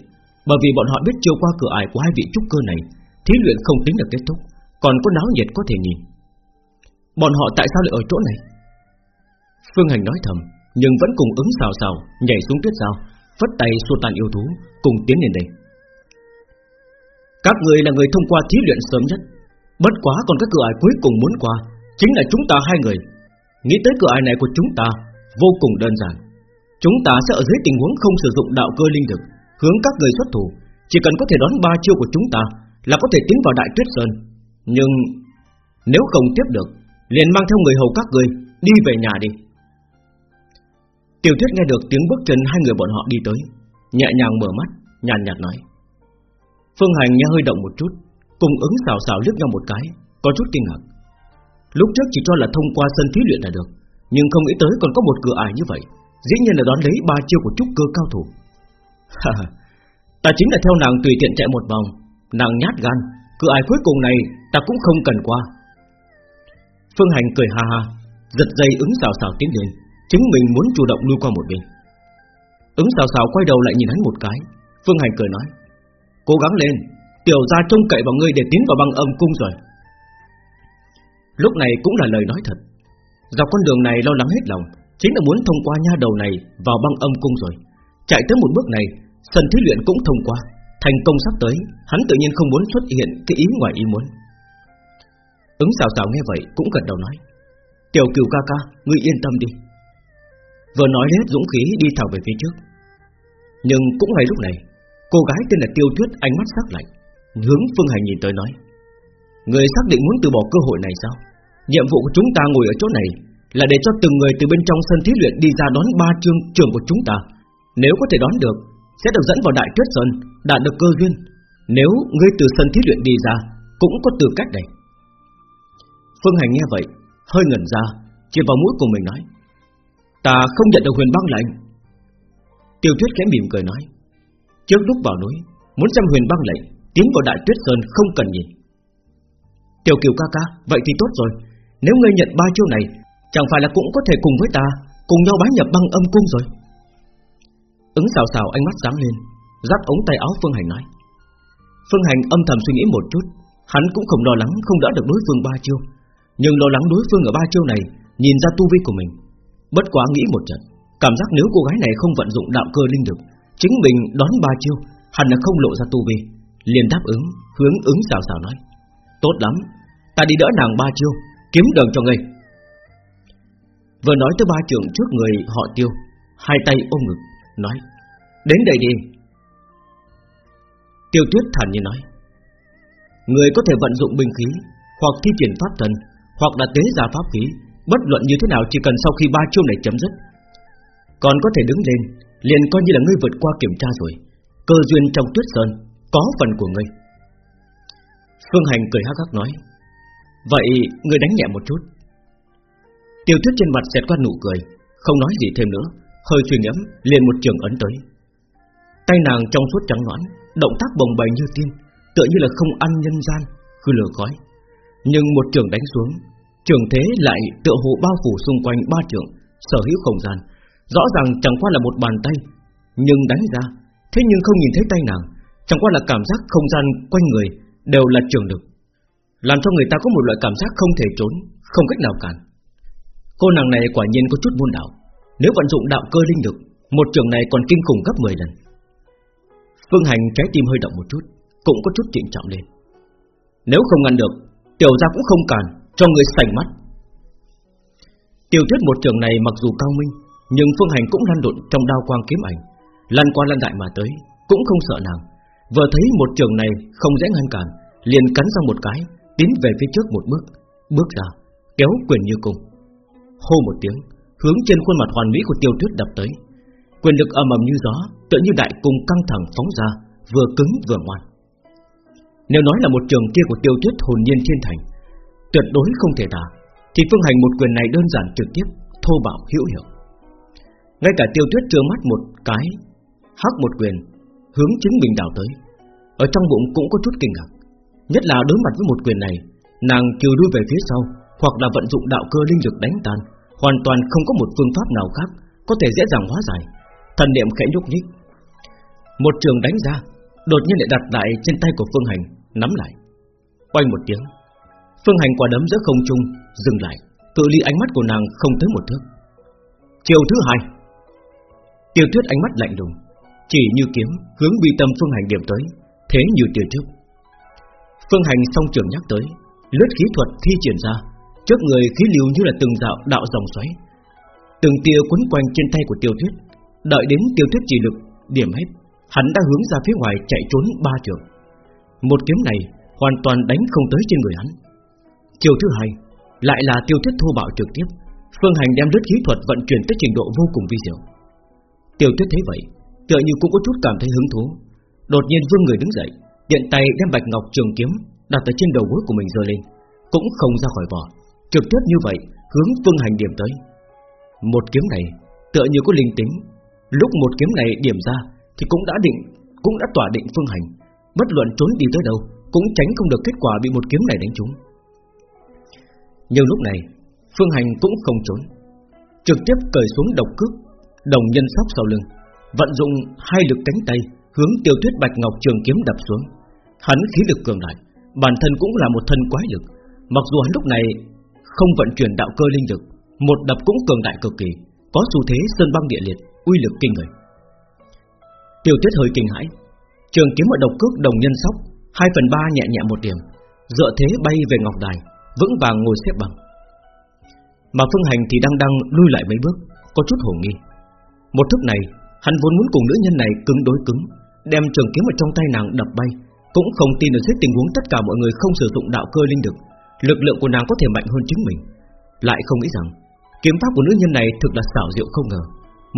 Bởi vì bọn họ biết chiều qua cửa ải của hai vị trúc cơ này, Thí luyện không tính là kết thúc, Còn có náo nhiệt có thể nhìn. Bọn họ tại sao lại ở chỗ này? Phương Hành nói thầm. Nhưng vẫn cùng ứng xào xào, Nhảy xuống tuyết sao Phất tay xua tan yêu thú, Cùng tiến lên đây. Các người là người thông qua thí luyện sớm nhất. Bất quá còn cái cửa ải cuối cùng muốn qua, Chính là chúng ta hai người. Nghĩ tới cửa ải này của chúng ta, Vô cùng đơn giản. Chúng ta sẽ ở dưới tình huống không sử dụng đạo cơ linh lực, Hướng các người xuất thủ. Chỉ cần có thể đón ba chiêu của chúng ta Là có thể tiến vào đại tuyết sơn. Nhưng nếu không tiếp được, Liền mang theo người hầu các người Đi về nhà đi. Tiểu thuyết nghe được tiếng bước chân hai người bọn họ đi tới, Nhẹ nhàng mở mắt, Nhàn nhạt nói. Phương Hành nghe hơi động một chút, Cùng ứng xào xào liếc nhau một cái, Có chút kinh ngạc. Lúc trước chỉ cho là thông qua sân thí luyện là được, Nhưng không nghĩ tới còn có một cửa ải như vậy, Dĩ nhiên là đón lấy ba chiêu của trúc cơ cao thủ. Ta chính là theo nàng tùy tiện chạy một vòng, Nàng nhát gan, Cửa ải cuối cùng này ta cũng không cần qua. Phương Hành cười ha ha, Giật dây ứng xào xào tiến lên. Chứng mình muốn chủ động lui qua một bên. Ứng xào xào quay đầu lại nhìn hắn một cái. Phương Hành cười nói, Cố gắng lên, Tiểu gia trông cậy vào ngươi để tiến vào băng âm cung rồi. Lúc này cũng là lời nói thật. Dọc con đường này lo lắng hết lòng, Chính là muốn thông qua nha đầu này Vào băng âm cung rồi. Chạy tới một bước này Sân thí luyện cũng thông qua. Thành công sắp tới, Hắn tự nhiên không muốn xuất hiện cái ý ngoài ý muốn. Ứng xào xào nghe vậy cũng gật đầu nói, Tiểu cửu ca ca, Ngươi yên tâm đi. Vừa nói hết dũng khí đi thẳng về phía trước. Nhưng cũng ngay lúc này, Cô gái tên là Tiêu Tuyết ánh mắt sắc lạnh, Hướng Phương Hành nhìn tới nói, Người xác định muốn từ bỏ cơ hội này sao? Nhiệm vụ của chúng ta ngồi ở chỗ này Là để cho từng người từ bên trong sân thí luyện Đi ra đón ba chương trường của chúng ta. Nếu có thể đón được, Sẽ được dẫn vào Đại Tuyết Sơn, Đạt được cơ duyên. Nếu ngươi từ sân thí luyện đi ra, Cũng có tư cách này. Phương Hành nghe vậy, Hơi ngẩn ra, Chỉ vào mũi của mình nói Ta không nhận được huyền băng lệnh Tiêu Tuyết khẽ mỉm cười nói, Trước lúc vào núi, Muốn xem huyền băng lệnh Tiến vào Đại Tuyết Sơn không cần nhìn. Tiểu Kiều ca ca, Vậy thì tốt rồi. Nếu ngươi nhận ba chiêu này, Chẳng phải là cũng có thể cùng với ta, Cùng nhau bái nhập băng âm cung rồi? Ứng xào xào ánh mắt sáng lên Dắt ống tay áo Phương Hành nói. Phương Hành âm thầm suy nghĩ một chút, Hắn cũng không lo lắng không đỡ được đối phương ba chiêu. Nhưng lo lắng đối phương ở ba chiêu này, Nhìn ra tu vi của mình Bất quá nghĩ một trận, Cảm giác nếu cô gái này không vận dụng đạo cơ linh được Chính mình đón ba chiêu, Hẳn là không lộ ra tu vi. Liền đáp ứng, Hướng ứng xào xào nói, Tốt lắm, Ta đi đỡ nàng ba chiêu, Kiếm đường cho ngươi. Vừa nói tới ba trưởng trước người họ tiêu, Hai tay ôm ngực, Nói, Đến đây đi. Tiêu tuyết thản nhiên nói, Người có thể vận dụng binh khí, Hoặc thi triển pháp thần, Hoặc là tế giả pháp khí Bất luận như thế nào chỉ cần sau khi ba chiêu này chấm dứt, Còn có thể đứng lên, Liền coi như là ngươi vượt qua kiểm tra rồi. Cơ duyên trong tuyết sơn Có phần của ngươi. Phương Hành cười hắc hắc nói, Vậy ngươi đánh nhẹ một chút. Tiêu tuyết trên mặt xẹt qua nụ cười, Không nói gì thêm nữa, Hơi suy ngẫm, liền một trường ấn tới. Tay nàng trong suốt trắng nõn, Động tác bồng bềnh như tiên, Tựa như là không ăn nhân gian cứ lừa khói Nhưng một trường đánh xuống Trường thế lại tựa hồ bao phủ xung quanh ba trường, Sở hữu không gian. Rõ ràng chẳng qua là một bàn tay, Nhưng đánh ra, Thế nhưng không nhìn thấy tay nàng. Chẳng qua là cảm giác không gian quanh người Đều là trường lực Làm cho người ta có một loại cảm giác không thể trốn, Không cách nào cản. Cô nàng này quả nhiên có chút môn đạo Nếu vận dụng đạo cơ linh lực, Một trường này còn kinh khủng gấp 10 lần. Phương Hành trái tim hơi động một chút, Cũng có chút trịnh trọng lên. Nếu không ngăn được, Tiểu gia cũng không cản. Cho người sành mắt. Tiêu thuyết một trường này mặc dù cao minh, Nhưng Phương Hành cũng lăn lộn trong đao quang kiếm ảnh. Lăn qua lăn lại mà tới, Cũng không sợ nàng. Vừa thấy một trường này không dễ ngăn cản, Liền cắn ra một cái, Tiến về phía trước một bước Bước ra, Kéo quyền như cùng. Hô một tiếng, Hướng trên khuôn mặt hoàn mỹ của tiêu tuyết đập tới. Quyền lực ầm ầm như gió, Tựa như đại cung căng thẳng phóng ra, Vừa cứng vừa ngoan. Nếu nói là một trường kia của tiêu tuyết hồn nhiên thiên thành Tuyệt đối không thể đả Thì phương hành một quyền này đơn giản trực tiếp, Thô bạo, hữu hiệu. Ngay cả tiêu tuyết trơ mắt một cái, Hắc một quyền, Hướng chính mình đảo tới. Ở trong bụng cũng có chút kinh ngạc. Nhất là đối mặt với một quyền này, Nàng kiều đuôi về phía sau, Hoặc là vận dụng đạo cơ linh lực đánh tan. Hoàn toàn không có một phương pháp nào khác Có thể dễ dàng hóa giải. Thần niệm khẽ nhúc nhích. Một trường đánh ra, Đột nhiên lại đặt lại trên tay của Phương Hành, Nắm lại. Quay một tiếng. Phương Hành quả đấm giữa không trung, Dừng lại Tự ly ánh mắt của nàng không tới một thước. Chiều thứ hai, Tiêu tuyết ánh mắt lạnh lùng, Chỉ như kiếm, hướng bi tâm Phương Hành điểm tới, Thế như tiêu trước Phương Hành song trường nhắc tới, Lướt khí thuật thi triển ra, Trước người khí lưu như là từng dạo đạo dòng xoáy. Từng tia quấn quanh trên tay của tiêu tuyết, Đợi đến tiêu tuyết chỉ lực, Điểm hết, Hắn đã hướng ra phía ngoài chạy trốn ba trường Một kiếm này hoàn toàn đánh không tới trên người hắn. Chiều thứ hai Lại là tiêu tuyết thô bạo trực tiếp. Phương Hành đem lướt khí thuật vận chuyển tới trình độ vô cùng vi diệu. Tiêu tuyết thấy vậy, Tựa như cũng có chút cảm thấy hứng thú. Đột nhiên vương người đứng dậy Điện tay đem bạch ngọc trường kiếm Đặt ở trên đầu gối của mình giơ lên, Cũng không ra khỏi vỏ. Trực tiếp như vậy, hướng phương hành điểm tới. Một kiếm này, tựa như có linh tính. Lúc một kiếm này điểm ra, Thì cũng đã định, Cũng đã tỏa định phương hành. Bất luận trốn đi tới đâu, Cũng tránh không được kết quả bị một kiếm này đánh trúng. Nhưng lúc này, Phương hành cũng không trốn. Trực tiếp cởi xuống độc cước, Đồng nhân sóc sau lưng, Vận dụng hai lực cánh tay Hướng tiêu tuyết bạch ngọc trường kiếm đập xuống. Hắn khí lực cường đại, Bản thân cũng là một thân quái lực. Mặc dù hắn lúc này không vận chuyển đạo cơ linh lực, Một đập cũng cường đại cực kỳ, Có xu thế sơn băng địa liệt, Uy lực kinh người. Tiêu tuyết hơi kinh hãi, Trường kiếm ở độc cước đồng nhân sóc, hai phần ba nhẹ nhẹ một điểm, Dựa thế bay về ngọc đài. Vững vàng ngồi xếp bằng. Mà Phương Hành thì đang đang lui lại mấy bước, Có chút hồ nghi. Một thức này, hắn vốn muốn cùng nữ nhân này cứng đối cứng, Đem trường kiếm ở trong tay nàng đập bay. Cũng không tin được dưới tình huống tất cả mọi người không sử dụng đạo cơ linh được Lực lượng của nàng có thể mạnh hơn chính mình. Lại không nghĩ rằng, Kiếm pháp của nữ nhân này thực là xảo diệu không ngờ.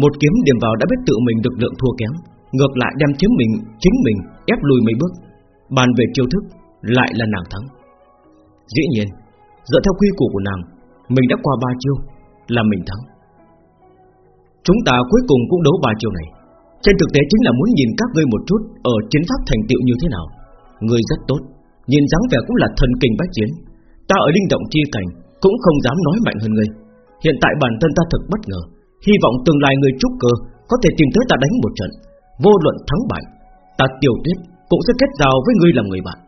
Một kiếm điểm vào đã biết tự mình lực lượng thua kém, Ngược lại đem chính mình Chính mình ép lùi mấy bước. Bàn về chiêu thức, Lại là nàng thắng. Dĩ nhiên Dựa theo quy củ của nàng, Mình đã qua ba chiêu, Là mình thắng. Chúng ta cuối cùng cũng đấu ba chiêu này. Trên thực tế chính là muốn nhìn các ngươi một chút Ở chiến pháp thành tựu như thế nào. Ngươi rất tốt, Nhìn dáng vẻ cũng là thần kinh bách chiến. Ta ở linh động chi cảnh Cũng không dám nói mạnh hơn ngươi. Hiện tại bản thân ta thật bất ngờ, Hy vọng tương lai người trúc cơ Có thể tìm tới ta đánh một trận. Vô luận thắng bại, Ta tiểu tuyết cũng sẽ kết giao với ngươi làm người bạn.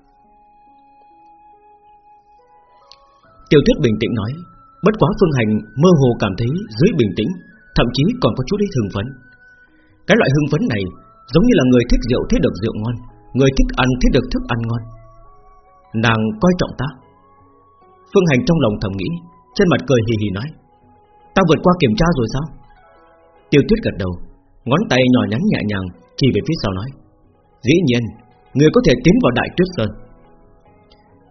Tiểu tuyết bình tĩnh nói, Bất quá phương hành mơ hồ cảm thấy dưới bình tĩnh, Thậm chí còn có chút ít hưng phấn. Cái loại hưng phấn này Giống như là người thích rượu thích được rượu ngon, Người thích ăn thích được thức ăn ngon. Nàng coi trọng ta. Phương hành trong lòng thầm nghĩ, Trên mặt cười hì hì nói, Ta vượt qua kiểm tra rồi sao? Tiêu tuyết gật đầu, Ngón tay nhỏ nhắn nhẹ nhàng Chỉ về phía sau nói, Dĩ nhiên, Người có thể tiến vào đại tuyết sơn.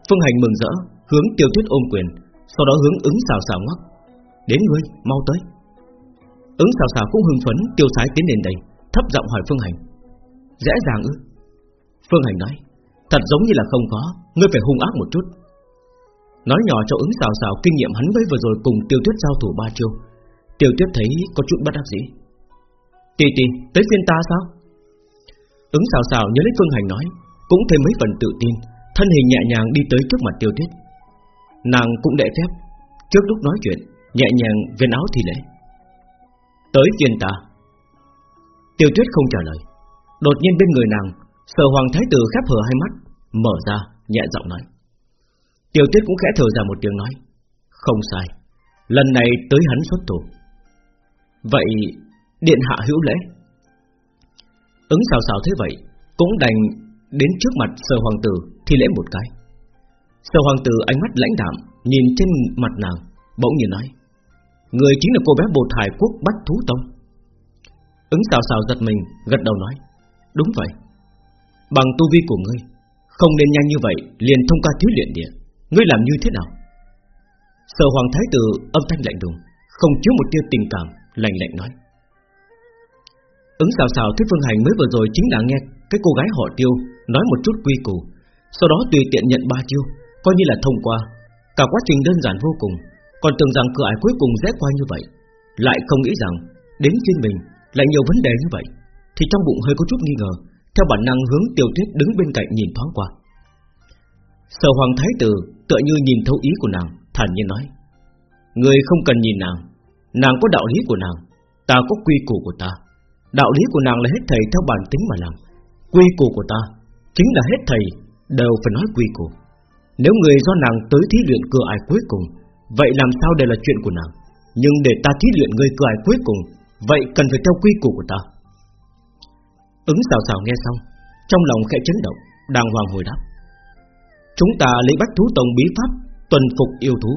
Phương hành mừng rỡ Hướng tiêu tuyết ôm quyền Sau đó hướng ứng xào xào ngoắc Đến ngươi, mau tới. Ứng xào xào cũng hưng phấn tiêu sái tiến đến đây Thấp giọng hỏi Phương hành. Dễ dàng ư? Phương hành nói Thật giống như là không có Ngươi phải hung ác một chút. Nói nhỏ cho ứng xào xào kinh nghiệm hắn với vừa rồi cùng tiêu tuyết giao thủ ba chiêu. Tiêu tuyết thấy có chút bất đắc dĩ. Tì tì, tới phiên ta sao? Ứng xào xào nhớ lấy phương hành nói Cũng thêm mấy phần tự tin Thân hình nhẹ nhàng đi tới trước mặt tiêu tuyết Nàng cũng để phép. Trước lúc nói chuyện, Nhẹ nhàng viên áo thì lễ. Tới phiên ta. Tiêu tuyết không trả lời. Đột nhiên bên người nàng, Sở hoàng thái tử khép hờ hai mắt, Mở ra, nhẹ giọng nói. Tiêu tuyết cũng khẽ thở ra một tiếng nói. Không sai. Lần này tới hắn xuất thủ. Vậy, Điện hạ hữu lễ. Ứng xào xào thế vậy, Cũng đành đến trước mặt sở hoàng tử Thì lễ một cái. Sở hoàng tử ánh mắt lãnh đạm Nhìn trên mặt nàng Bỗng nhiên nói Người chính là cô bé bồ thải quốc Bách Thú Tông. Ứng xào xào giật mình Gật đầu nói Đúng vậy. Bằng tu vi của ngươi Không nên nhanh như vậy liền thông qua thiếu luyện địa. Ngươi làm như thế nào? Sở hoàng thái tử âm thanh lạnh đùng, Không chứa một tia tình cảm Lạnh lạnh nói Ứng xào xào thuyết phương hành mới vừa rồi Chính là nghe cái cô gái họ tiêu Nói một chút quy củ Sau đó tùy tiện nhận ba chiêu Coi như là thông qua. Cả quá trình đơn giản vô cùng, Còn tưởng rằng cửa ải cuối cùng dễ qua như vậy. Lại không nghĩ rằng, Đến phiên mình, lại nhiều vấn đề như vậy. Thì trong bụng hơi có chút nghi ngờ, Theo bản năng hướng tiểu tuyết đứng bên cạnh nhìn thoáng qua. Sở hoàng thái tử tựa như nhìn thấu ý của nàng, Thản nhiên nói, Người không cần nhìn nàng Nàng có đạo lý của nàng, Ta có quy củ của ta. Đạo lý của nàng là hết thầy theo bản tính mà làm. Quy củ của ta Chính là hết thầy đều phải nói quy củ. Nếu người do nàng tới thí luyện cửa ải cuối cùng, Vậy làm sao đây là chuyện của nàng? Nhưng để ta thí luyện người cửa ải cuối cùng, Vậy cần phải theo quy củ của ta. Ứng xào xào nghe xong, Trong lòng khẽ chấn động, Đàng hoàng hồi đáp. Chúng ta lấy bách thú tông bí pháp, Tuần phục yêu thú,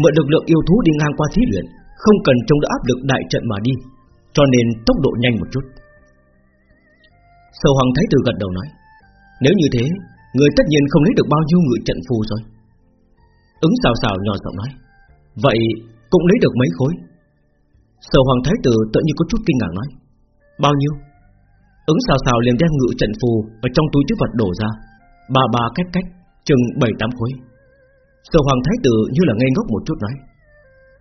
Mượn lực lượng yêu thú đi ngang qua thí luyện, Không cần chống đỡ áp lực đại trận mà đi, Cho nên tốc độ nhanh một chút. Sầu Hoàng Thái Tử gật đầu nói, Nếu như thế Người tất nhiên không lấy được bao nhiêu ngự trận phù rồi. Ứng xào xào nhỏ giọng nói, Vậy cũng lấy được mấy khối? Sở Hoàng Thái Tử tự như có chút kinh ngạc nói, Bao nhiêu? Ứng xào xào liền đem ngự trận phù Ở trong túi chứa vật đổ ra, Ba ba cách cách, chừng bảy tám khối. Sở Hoàng Thái Tử như là ngây ngốc một chút nói,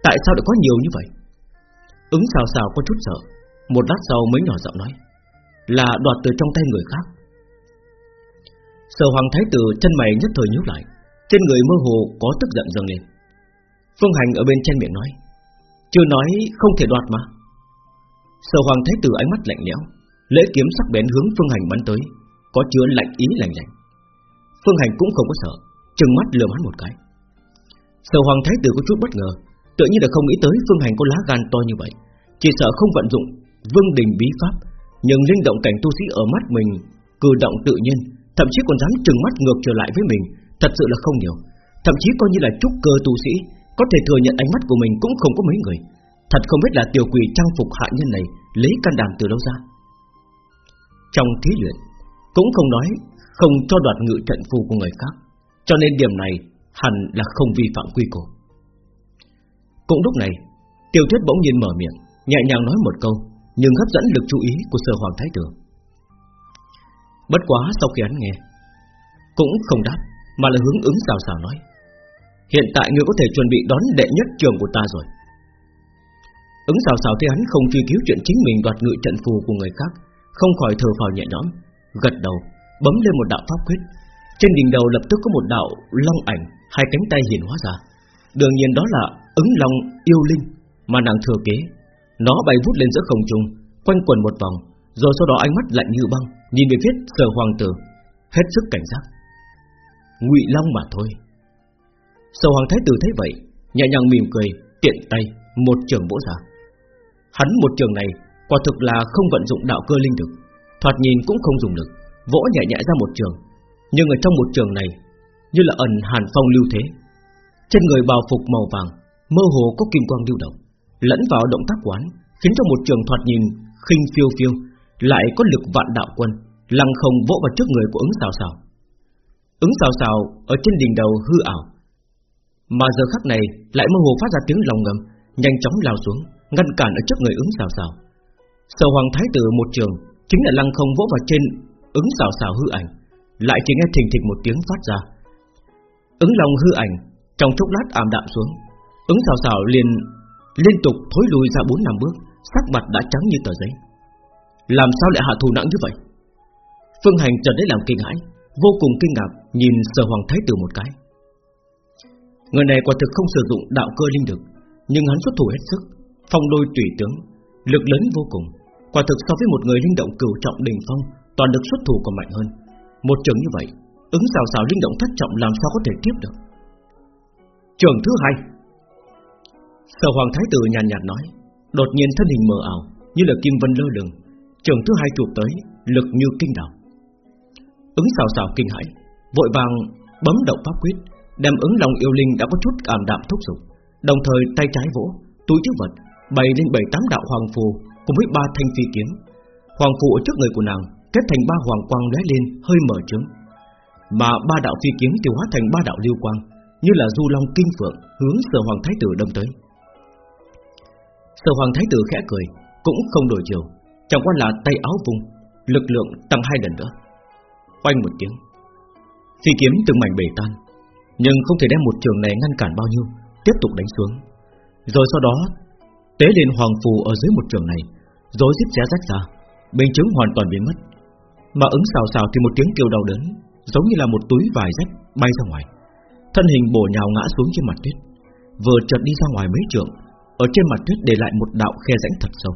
Tại sao lại có nhiều như vậy? Ứng xào xào có chút sợ, Một lát sau mới nhỏ giọng nói, Là đoạt từ trong tay người khác. Sở Hoàng Thái Tử chân mày nhất thời nhíu lại. Trên người mơ hồ có tức giận dâng lên. Phương Hành ở bên trên miệng nói, Chưa nói không thể đoạt mà. Sở Hoàng Thái Tử ánh mắt lạnh lẽo, Lễ kiếm sắc bén hướng Phương Hành bắn tới, Có chứa lạnh ý lạnh lạnh. Phương Hành cũng không có sợ, Trừng mắt lườm hắn một cái. Sở Hoàng Thái Tử có chút bất ngờ, Tự nhiên là không nghĩ tới Phương Hành có lá gan to như vậy, Chỉ sợ không vận dụng Vương Đình bí pháp, Nhưng linh động cảnh tu sĩ ở mắt mình Cử động tự nhiên Thậm chí còn dám trừng mắt ngược trở lại với mình, Thật sự là không nhiều. Thậm chí coi như là trúc cơ tu sĩ, Có thể thừa nhận ánh mắt của mình cũng không có mấy người. Thật không biết là tiểu quỷ trang phục hạ nhân này Lấy can đảm từ đâu ra. Trong thí luyện, Cũng không nói không cho đoạt ngự trận phù của người khác, Cho nên điểm này hẳn là không vi phạm quy củ. Cũng lúc này, Tiêu tuyết bỗng nhiên mở miệng, Nhẹ nhàng nói một câu, Nhưng hấp dẫn lực chú ý của sở hoàng thái tử. Bất quá sau khi hắn nghe, Cũng không đáp, Mà là hướng ứng xào xào nói. Hiện tại ngươi có thể chuẩn bị đón đệ nhất trường của ta rồi. Ứng xào xào thấy hắn không truy cứu chuyện chính mình đoạt ngự trận phù của người khác, Không khỏi thở phào nhẹ nhõm, Gật đầu, Bấm lên một đạo pháp quyết. Trên đỉnh đầu lập tức có một đạo long ảnh, Hai cánh tay hiện hóa ra. Đương nhiên đó là ứng long yêu linh Mà nàng thừa kế. Nó bay vút lên giữa không trung, Quanh quần một vòng, Rồi sau đó ánh mắt lạnh như băng. Nhìn về phía sở hoàng tử, Hết sức cảnh giác. Ngụy long mà thôi. Sở hoàng thái tử thấy vậy, Nhẹ nhàng mỉm cười, Tiện tay, một trường vỗ ra. Hắn một trường này, Quả thực là không vận dụng đạo cơ linh được Thoạt nhìn cũng không dùng lực Vỗ nhẹ nhẹ ra một trường. Nhưng ở trong một trường này, Như là ẩn hàn phong lưu thế, Trên người bào phục màu vàng, Mơ hồ có kim quang lưu động, Lẫn vào động tác quán, Khiến cho một trường thoạt nhìn khinh phiêu phiêu. Lại có lực vạn đạo quân, Lăng không vỗ vào trước người của ứng xào xào. Ứng xào xào Ở trên đỉnh đầu hư ảo, Mà giờ khắc này lại mơ hồ phát ra tiếng lòng ngầm, Nhanh chóng lao xuống, Ngăn cản ở trước người ứng xào xào. Sở hoàng thái tử một trường, Chính là lăng không vỗ vào trên ứng xào xào hư ảnh, Lại chỉ nghe thình thịch một tiếng phát ra. Ứng lòng hư ảnh Trong chốc lát ảm đạm xuống, Ứng xào xào liền liên tục thối lùi ra bốn năm bước, Sắc mặt đã trắng như tờ giấy. Làm sao lại hạ thù nặng như vậy? Phương Hành chợt lấy làm kinh hãi Vô cùng kinh ngạc Nhìn sở hoàng thái tử một cái. Người này quả thực không sử dụng đạo cơ linh lực, Nhưng hắn xuất thủ hết sức Phong đôi tùy tướng Lực lớn vô cùng. Quả thực so với một người linh động cửu trọng đình phong Toàn lực xuất thủ còn mạnh hơn. Một trường như vậy Ứng xào xào linh động thất trọng làm sao có thể tiếp được? Trường thứ hai. Sở Hoàng Thái Tử nhàn nhạt nói Đột nhiên thân hình mờ ảo Như là kim vân lơ lửng Trường thứ hai chụp tới Lực như kinh đảo Ứng xào xào kinh hãi Vội vàng bấm động pháp quyết Đem ứng lòng yêu linh đã có chút cảm đạm thúc giục Đồng thời tay trái vỗ Túi chứa vật bày lên bảy tám đạo hoàng phù cùng với ba thanh phi kiếm. Hoàng phù ở trước người của nàng kết thành ba hoàng quang lóe lên hơi mở trướng, mà ba đạo phi kiếm tiêu hóa thành ba đạo lưu quang, như là du long kinh phượng hướng sở hoàng thái tử đâm tới. Sở hoàng thái tử khẽ cười, cũng không đổi chiều, chẳng qua là tay áo vùng, lực lượng tăng hai lần nữa. Oanh một tiếng, phi kiếm từng mảnh bể tan, nhưng không thể đem một trường này ngăn cản bao nhiêu, tiếp tục đánh xuống. Rồi sau đó tế lên hoàng phù ở dưới một trường này, Rồi giết xé rách ra, bình chứng hoàn toàn biến mất. Mà ứng xào xào thì một tiếng kêu đau đớn, giống như là một túi vải rách bay ra ngoài. Thân hình bổ nhào ngã xuống trên mặt tuyết, vừa chợt đi ra ngoài mấy trường, ở trên mặt tuyết để lại một đạo khe rãnh thật sâu.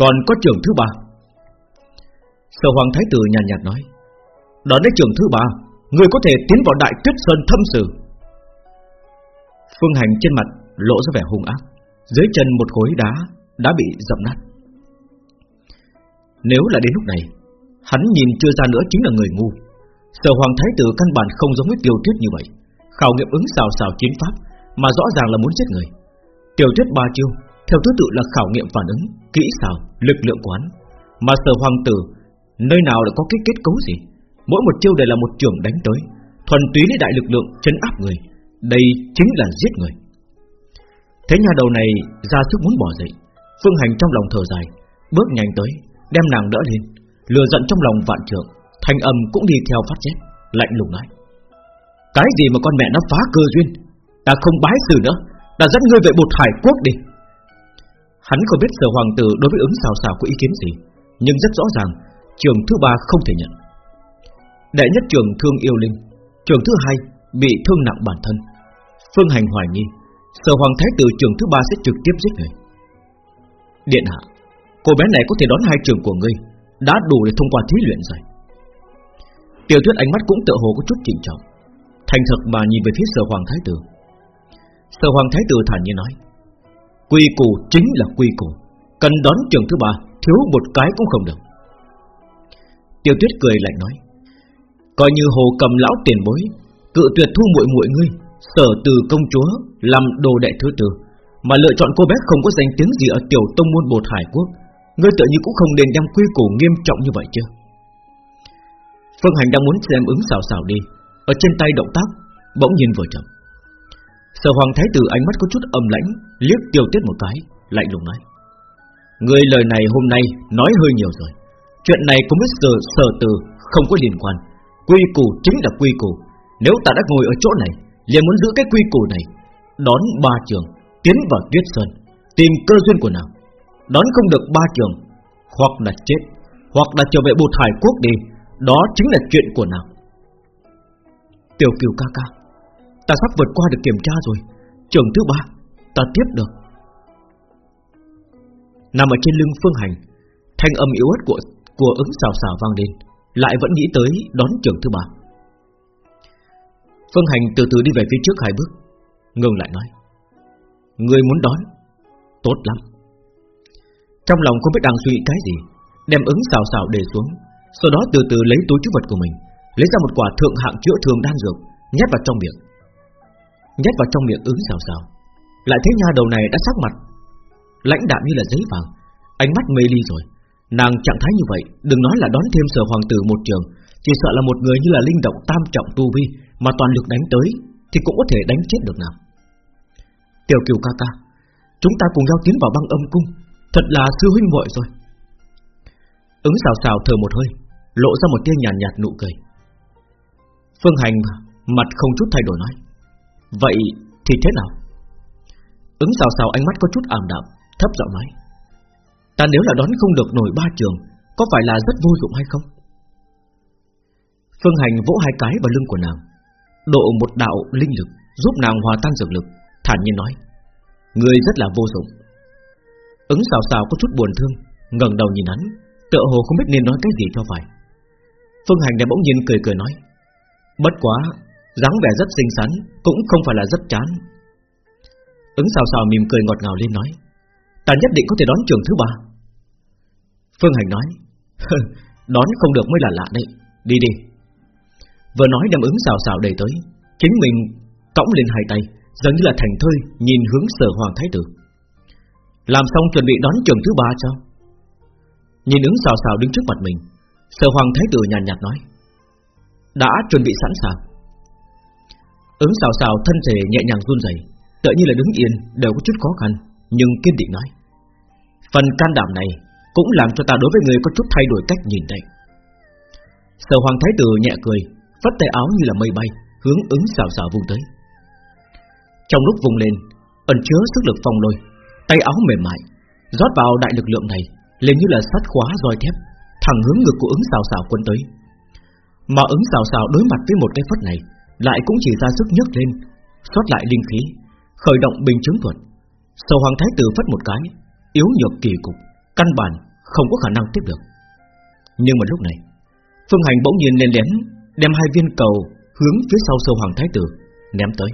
Còn có trường thứ ba. Sở Hoàng Thái Tử nhàn nhạt, nhạt nói, đó đến trường thứ ba, người có thể tiến vào Đại Tuyết Sơn thâm sử. Phương Hành trên mặt lộ ra vẻ hung ác, dưới chân một khối đá đã bị dập nát. Nếu là đến lúc này, hắn nhìn chưa ra nữa chính là người ngu. Sở Hoàng Thái Tử căn bản không giống với Tiêu Tuyết như vậy, khảo nghiệm ứng xào xào chiến pháp, mà rõ ràng là muốn giết người. tiểu Tuyết ba chiêu, theo thứ tự là khảo nghiệm phản ứng, kỹ xảo, lực lượng quán, mà Sở Hoàng Tử nơi nào lại có cái kết cấu gì? Mỗi một chiêu đều là một trường đánh tới, thuần túy lấy đại lực lượng chấn áp người, đây chính là giết người. Thế nhà đầu này ra sức muốn bỏ dậy. Phương Hành trong lòng thở dài Bước nhanh tới Đem nàng đỡ lên. Lừa giận trong lòng vạn trượng Thanh âm cũng đi theo phát chết Lạnh lùng nói. Cái gì mà con mẹ nó phá cơ duyên? Ta không bái xử nữa Ta dẫn ngươi về bột hải quốc đi. Hắn không biết sở hoàng tử đối với ứng xào xào có ý kiến gì, Nhưng rất rõ ràng, Trường thứ ba không thể nhận. Đệ nhất trường thương yêu linh, Trường thứ hai bị thương nặng bản thân. Phương Hành hoài nghi Sở Hoàng Thái Tử trường thứ ba sẽ trực tiếp giết người. Điện hạ, Cô bé này có thể đón hai trường của ngươi, Đã đủ để thông qua thí luyện rồi. Tiểu tuyết ánh mắt cũng tựa hồ có chút chỉnh trọng, Thành thật mà nhìn về phía sở hoàng thái tử. Sở hoàng thái tử thản nhiên nói Quy củ chính là quy củ. Cần đón trường thứ ba, Thiếu một cái cũng không được. Tiêu tuyết cười lạnh nói, Coi như hồ cầm lão tiền bối, Cự tuyệt thu muội muội ngươi, Sở từ công chúa, Làm đồ đệ thứ tư, Mà lựa chọn cô bé không có danh tiếng gì Ở tiểu tông môn bột hải quốc, Ngươi tự như cũng không nên đem quy củ nghiêm trọng như vậy chứ. Phương Hành đang muốn xem ứng xào xào đi, Ở trên tay động tác, Bỗng nhiên vừa chậm. Sở Hoàng Thái Tử ánh mắt có chút âm lãnh Liếc tiêu tiết một cái Lạnh lùng nói. Người lời này hôm nay nói hơi nhiều rồi. Chuyện này cũng biết sở, sở từ Không có liên quan. Quy củ chính là quy củ. Nếu ta đã ngồi ở chỗ này liền muốn giữ cái quy củ này. Đón ba trường Tiến vào tuyết sơn Tìm cơ duyên của nào Đón không được ba trường Hoặc là chết Hoặc là trở về bột hải quốc đi. Đó chính là chuyện của nào Tiểu kiều ca ca Ta sắp vượt qua được kiểm tra rồi. Trường thứ ba, Ta tiếp được. Nằm ở trên lưng phương hành, Thanh âm yếu ớt của của ứng xào xào vang lên, Lại vẫn nghĩ tới đón trường thứ ba. Phương Hành từ từ đi về phía trước hai bước, Ngừng lại nói, Người muốn đón? Tốt lắm. Trong lòng không biết đang suy nghĩ cái gì, Đem ứng xào xào để xuống, Sau đó từ từ lấy túi chứa vật của mình, Lấy ra một quả thượng hạng chữa thường đan dược, Nhét vào trong miệng. Nhét vào trong miệng ứng xào xào Lại thấy nha đầu này đã sắc mặt. Lãnh đạm như là giấy vàng. Ánh mắt mê ly rồi. Nàng trạng thái như vậy Đừng nói là đón thêm sở hoàng tử một trường Chỉ sợ là một người như là linh động tam trọng tu vi Mà toàn lực đánh tới Thì cũng có thể đánh chết được nào Tiểu kiều ca ca Chúng ta cùng nhau tiến vào băng âm cung. Thật là sư huynh muội rồi. Ứng xào xào thở một hơi Lộ ra một tia nhàn nhạt, nhạt nụ cười. Phương Hành Mặt không chút thay đổi nói Vậy thì thế nào? Ứng xào xào ánh mắt có chút ảm đạm, Thấp giọng nói. Ta nếu là đón không được nổi ba trường, Có phải là rất vô dụng hay không? Phương Hành vỗ hai cái vào lưng của nàng. Độ một đạo linh lực Giúp nàng hòa tan dược lực, Thản nhiên nói. Người rất là vô dụng. Ứng xào xào có chút buồn thương, ngẩng đầu nhìn hắn, Tựa hồ không biết nên nói cái gì cho phải. Phương Hành đã bỗng nhiên cười cười nói. Bất quá dáng vẻ rất xinh xắn Cũng không phải là rất chán. Ứng xào xào mỉm cười ngọt ngào lên nói Ta nhất định có thể đón trường thứ ba. Phương Hành nói Đón không được mới là lạ đấy. Đi đi. Vừa nói đem ứng xào xào đầy tới Chính mình cõng lên hai tay Giống như là thành thơi nhìn hướng sở hoàng thái tử. Làm xong chuẩn bị đón trường thứ ba sao? Nhìn ứng xào xào đứng trước mặt mình Sở hoàng thái tử nhàn nhạt, nhạt nói Đã chuẩn bị sẵn sàng. Ứng xào xào thân thể nhẹ nhàng run rẩy, Tựa như là đứng yên đều có chút khó khăn Nhưng kiên định nói. Phần can đảm này cũng làm cho ta đối với người có chút thay đổi cách nhìn đây Sở hoàng thái tử nhẹ cười Phất tay áo như là mây bay Hướng ứng xào xào vung tới. Trong lúc vùng lên Ẩn chứa sức lực phong lôi Tay áo mềm mại Rót vào đại lực lượng này liền như là sắt khóa roi thép Thẳng hướng ngực của ứng xào xào quân tới. Mà ứng xào xào đối mặt với một cái phất này lại cũng chỉ ra sức nhấc lên Xót lại linh khí, Khởi động bình chứng thuật. Sầu hoàng thái tử phất một cái, Yếu nhược kỳ cục, Căn bản không có khả năng tiếp được. Nhưng mà lúc này, Phương Hành bỗng nhiên lên lén, Đem hai viên cầu hướng phía sau sâu hoàng thái tử, Ném tới.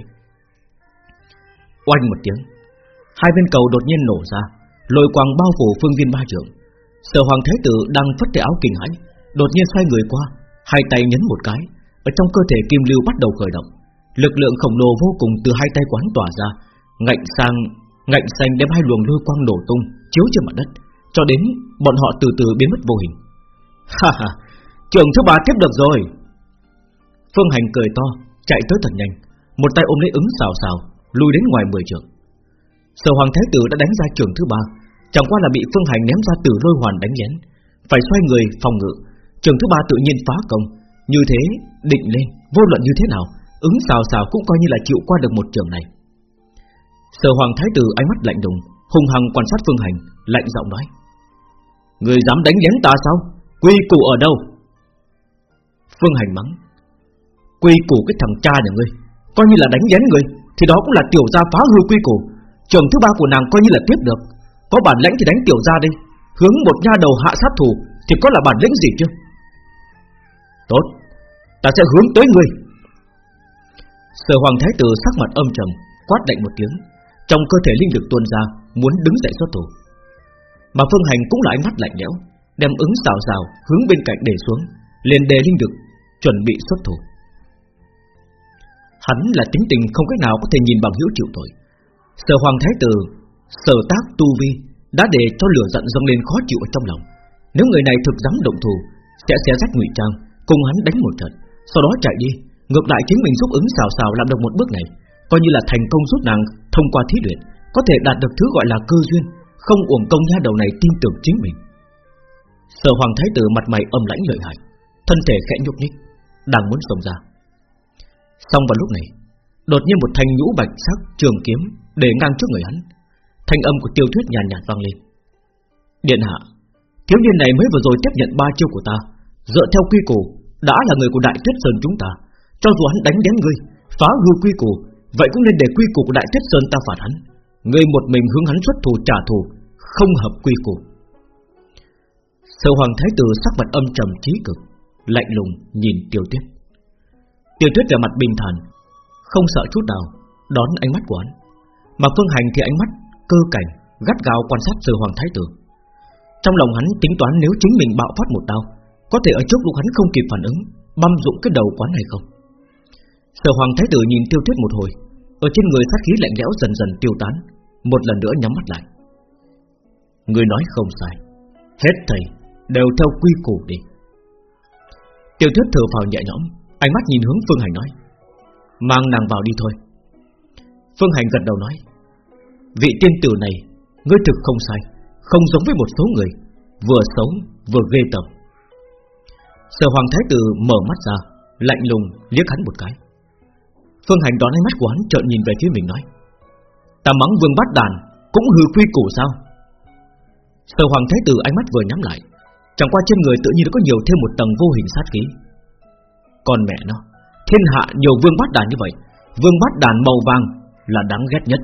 Oanh một tiếng, Hai viên cầu đột nhiên nổ ra, Lôi quang bao phủ phương viên ba trượng. Sở hoàng thái tử đang phất tay áo kinh hãi, Đột nhiên xoay người qua, Hai tay nhấn một cái ở trong cơ thể kim lưu bắt đầu khởi động. Lực lượng khổng lồ vô cùng từ hai tay quán tỏa ra. Ngạnh sang, Ngạnh xanh đem hai luồng lôi quang nổ tung, Chiếu trên mặt đất, cho đến bọn họ từ từ biến mất vô hình. Ha ha, Trường thứ ba tiếp được rồi. Phương Hành cười to, Chạy tới thật nhanh, Một tay ôm lấy ứng xào xào, Lùi đến ngoài 10 trường Sở Hoàng Thái Tử đã đánh ra trường thứ ba, Chẳng qua là bị Phương Hành ném ra từ lôi hoàn đánh lén. Phải xoay người phòng ngự, Trường thứ ba tự nhiên phá công như thế, định lên, Vô luận như thế nào, Ứng xào xào cũng coi như là chịu qua được một trường này. Sở Hoàng Thái Tử ánh mắt lạnh đùng Hùng hằng quan sát Phương Hành, Lạnh giọng nói, Người dám đánh lén ta sao? Quy củ ở đâu? Phương Hành mắng, Quy củ cái thằng cha nhà ngươi, Coi như là đánh lén ngươi, Thì đó cũng là tiểu gia phá hư quy củ. Trường thứ ba của nàng coi như là tiếp được, Có bản lĩnh thì đánh tiểu gia đi, Hướng một nha đầu hạ sát thủ Thì có là bản lĩnh gì chứ? Tốt Ta sẽ hướng tới ngươi. Sở Hoàng Thái Tử sắc mặt âm trầm, Quát lạnh một tiếng. Trong cơ thể linh lực tuôn ra, Muốn đứng dậy xuất thủ. Mà Phương Hành cũng lại mắt lạnh lẽo, Đem ứng xào xào hướng bên cạnh để xuống, liền đề linh lực, Chuẩn bị xuất thủ. Hắn là tính tình không cách nào có thể nhìn bằng hữu chịu tội. Sở Hoàng Thái Tử, Sở tác tu vi Đã để cho lửa giận dâng lên khó chịu ở trong lòng. Nếu người này thực dám động thù Sẽ xé rách ngụy trang, Cùng hắn đánh một trận. Sau đó chạy đi, Ngược lại chính mình giúp ứng xào xào làm được một bước này, Coi như là thành công giúp nàng thông qua thí luyện, Có thể đạt được thứ gọi là cơ duyên, Không uổng công nha đầu này tin tưởng chính mình. Sở Hoàng Thái Tử mặt mày âm lãnh lợi hại, Thân thể khẽ nhúc nhích, Đang muốn xông ra. Xong vào lúc này, Đột nhiên một thanh nhũ bạch sắc trường kiếm Để ngang trước người hắn, Thanh âm của tiêu thuyết nhàn nhạt vang lên. Điện hạ, Thiếu niên này mới vừa rồi tiếp nhận ba chiêu của ta, Dựa theo quy củ đã là người của Đại Tuyết Sơn chúng ta. Cho dù hắn đánh đến ngươi, Phá hư quy củ, Vậy cũng nên để quy củ của Đại Tuyết Sơn ta phạt hắn. Ngươi một mình hướng hắn xuất thủ trả thù, Không hợp quy củ. Sở Hoàng Thái Tử sắc mặt âm trầm trí cực, Lạnh lùng nhìn Tiêu Tuyết. Tiêu Tuyết vẻ mặt bình thản, Không sợ chút nào, Đón ánh mắt của hắn. Mà Phương Hành thì ánh mắt cơ cảnh, Gắt gao quan sát Sở Hoàng Thái Tử. Trong lòng hắn tính toán nếu chính mình bạo phát một đao có thể ở trước lúc hắn không kịp phản ứng, Băm dụng cái đầu quán này không? Sở Hoàng Thái Tử nhìn Tiêu Tuyết một hồi, Ở trên người sát khí lạnh lẽo dần dần tiêu tán, Một lần nữa nhắm mắt lại. Người nói không sai, Hết thầy Đều theo quy củ đi. Tiêu Tuyết thở phào nhẹ nhõm, Ánh mắt nhìn hướng Phương Hành nói, Mang nàng vào đi thôi. Phương Hành gật đầu nói, Vị tiên tử này, Ngươi thực không sai, Không giống với một số người, Vừa xấu vừa ghê tởm. Sở Hoàng Thái Tử mở mắt ra, Lạnh lùng liếc hắn một cái. Phương Hành đón ánh mắt của hắn trợn nhìn về phía mình nói, Ta mắng vương bát đàn Cũng hư quy củ sao? Sở Hoàng Thái Tử ánh mắt vừa nhắm lại, Chẳng qua trên người tự nhiên có nhiều thêm một tầng vô hình sát khí. Còn mẹ nó, Thiên hạ nhiều vương bát đàn như vậy, Vương bát đàn màu vàng là đáng ghét nhất.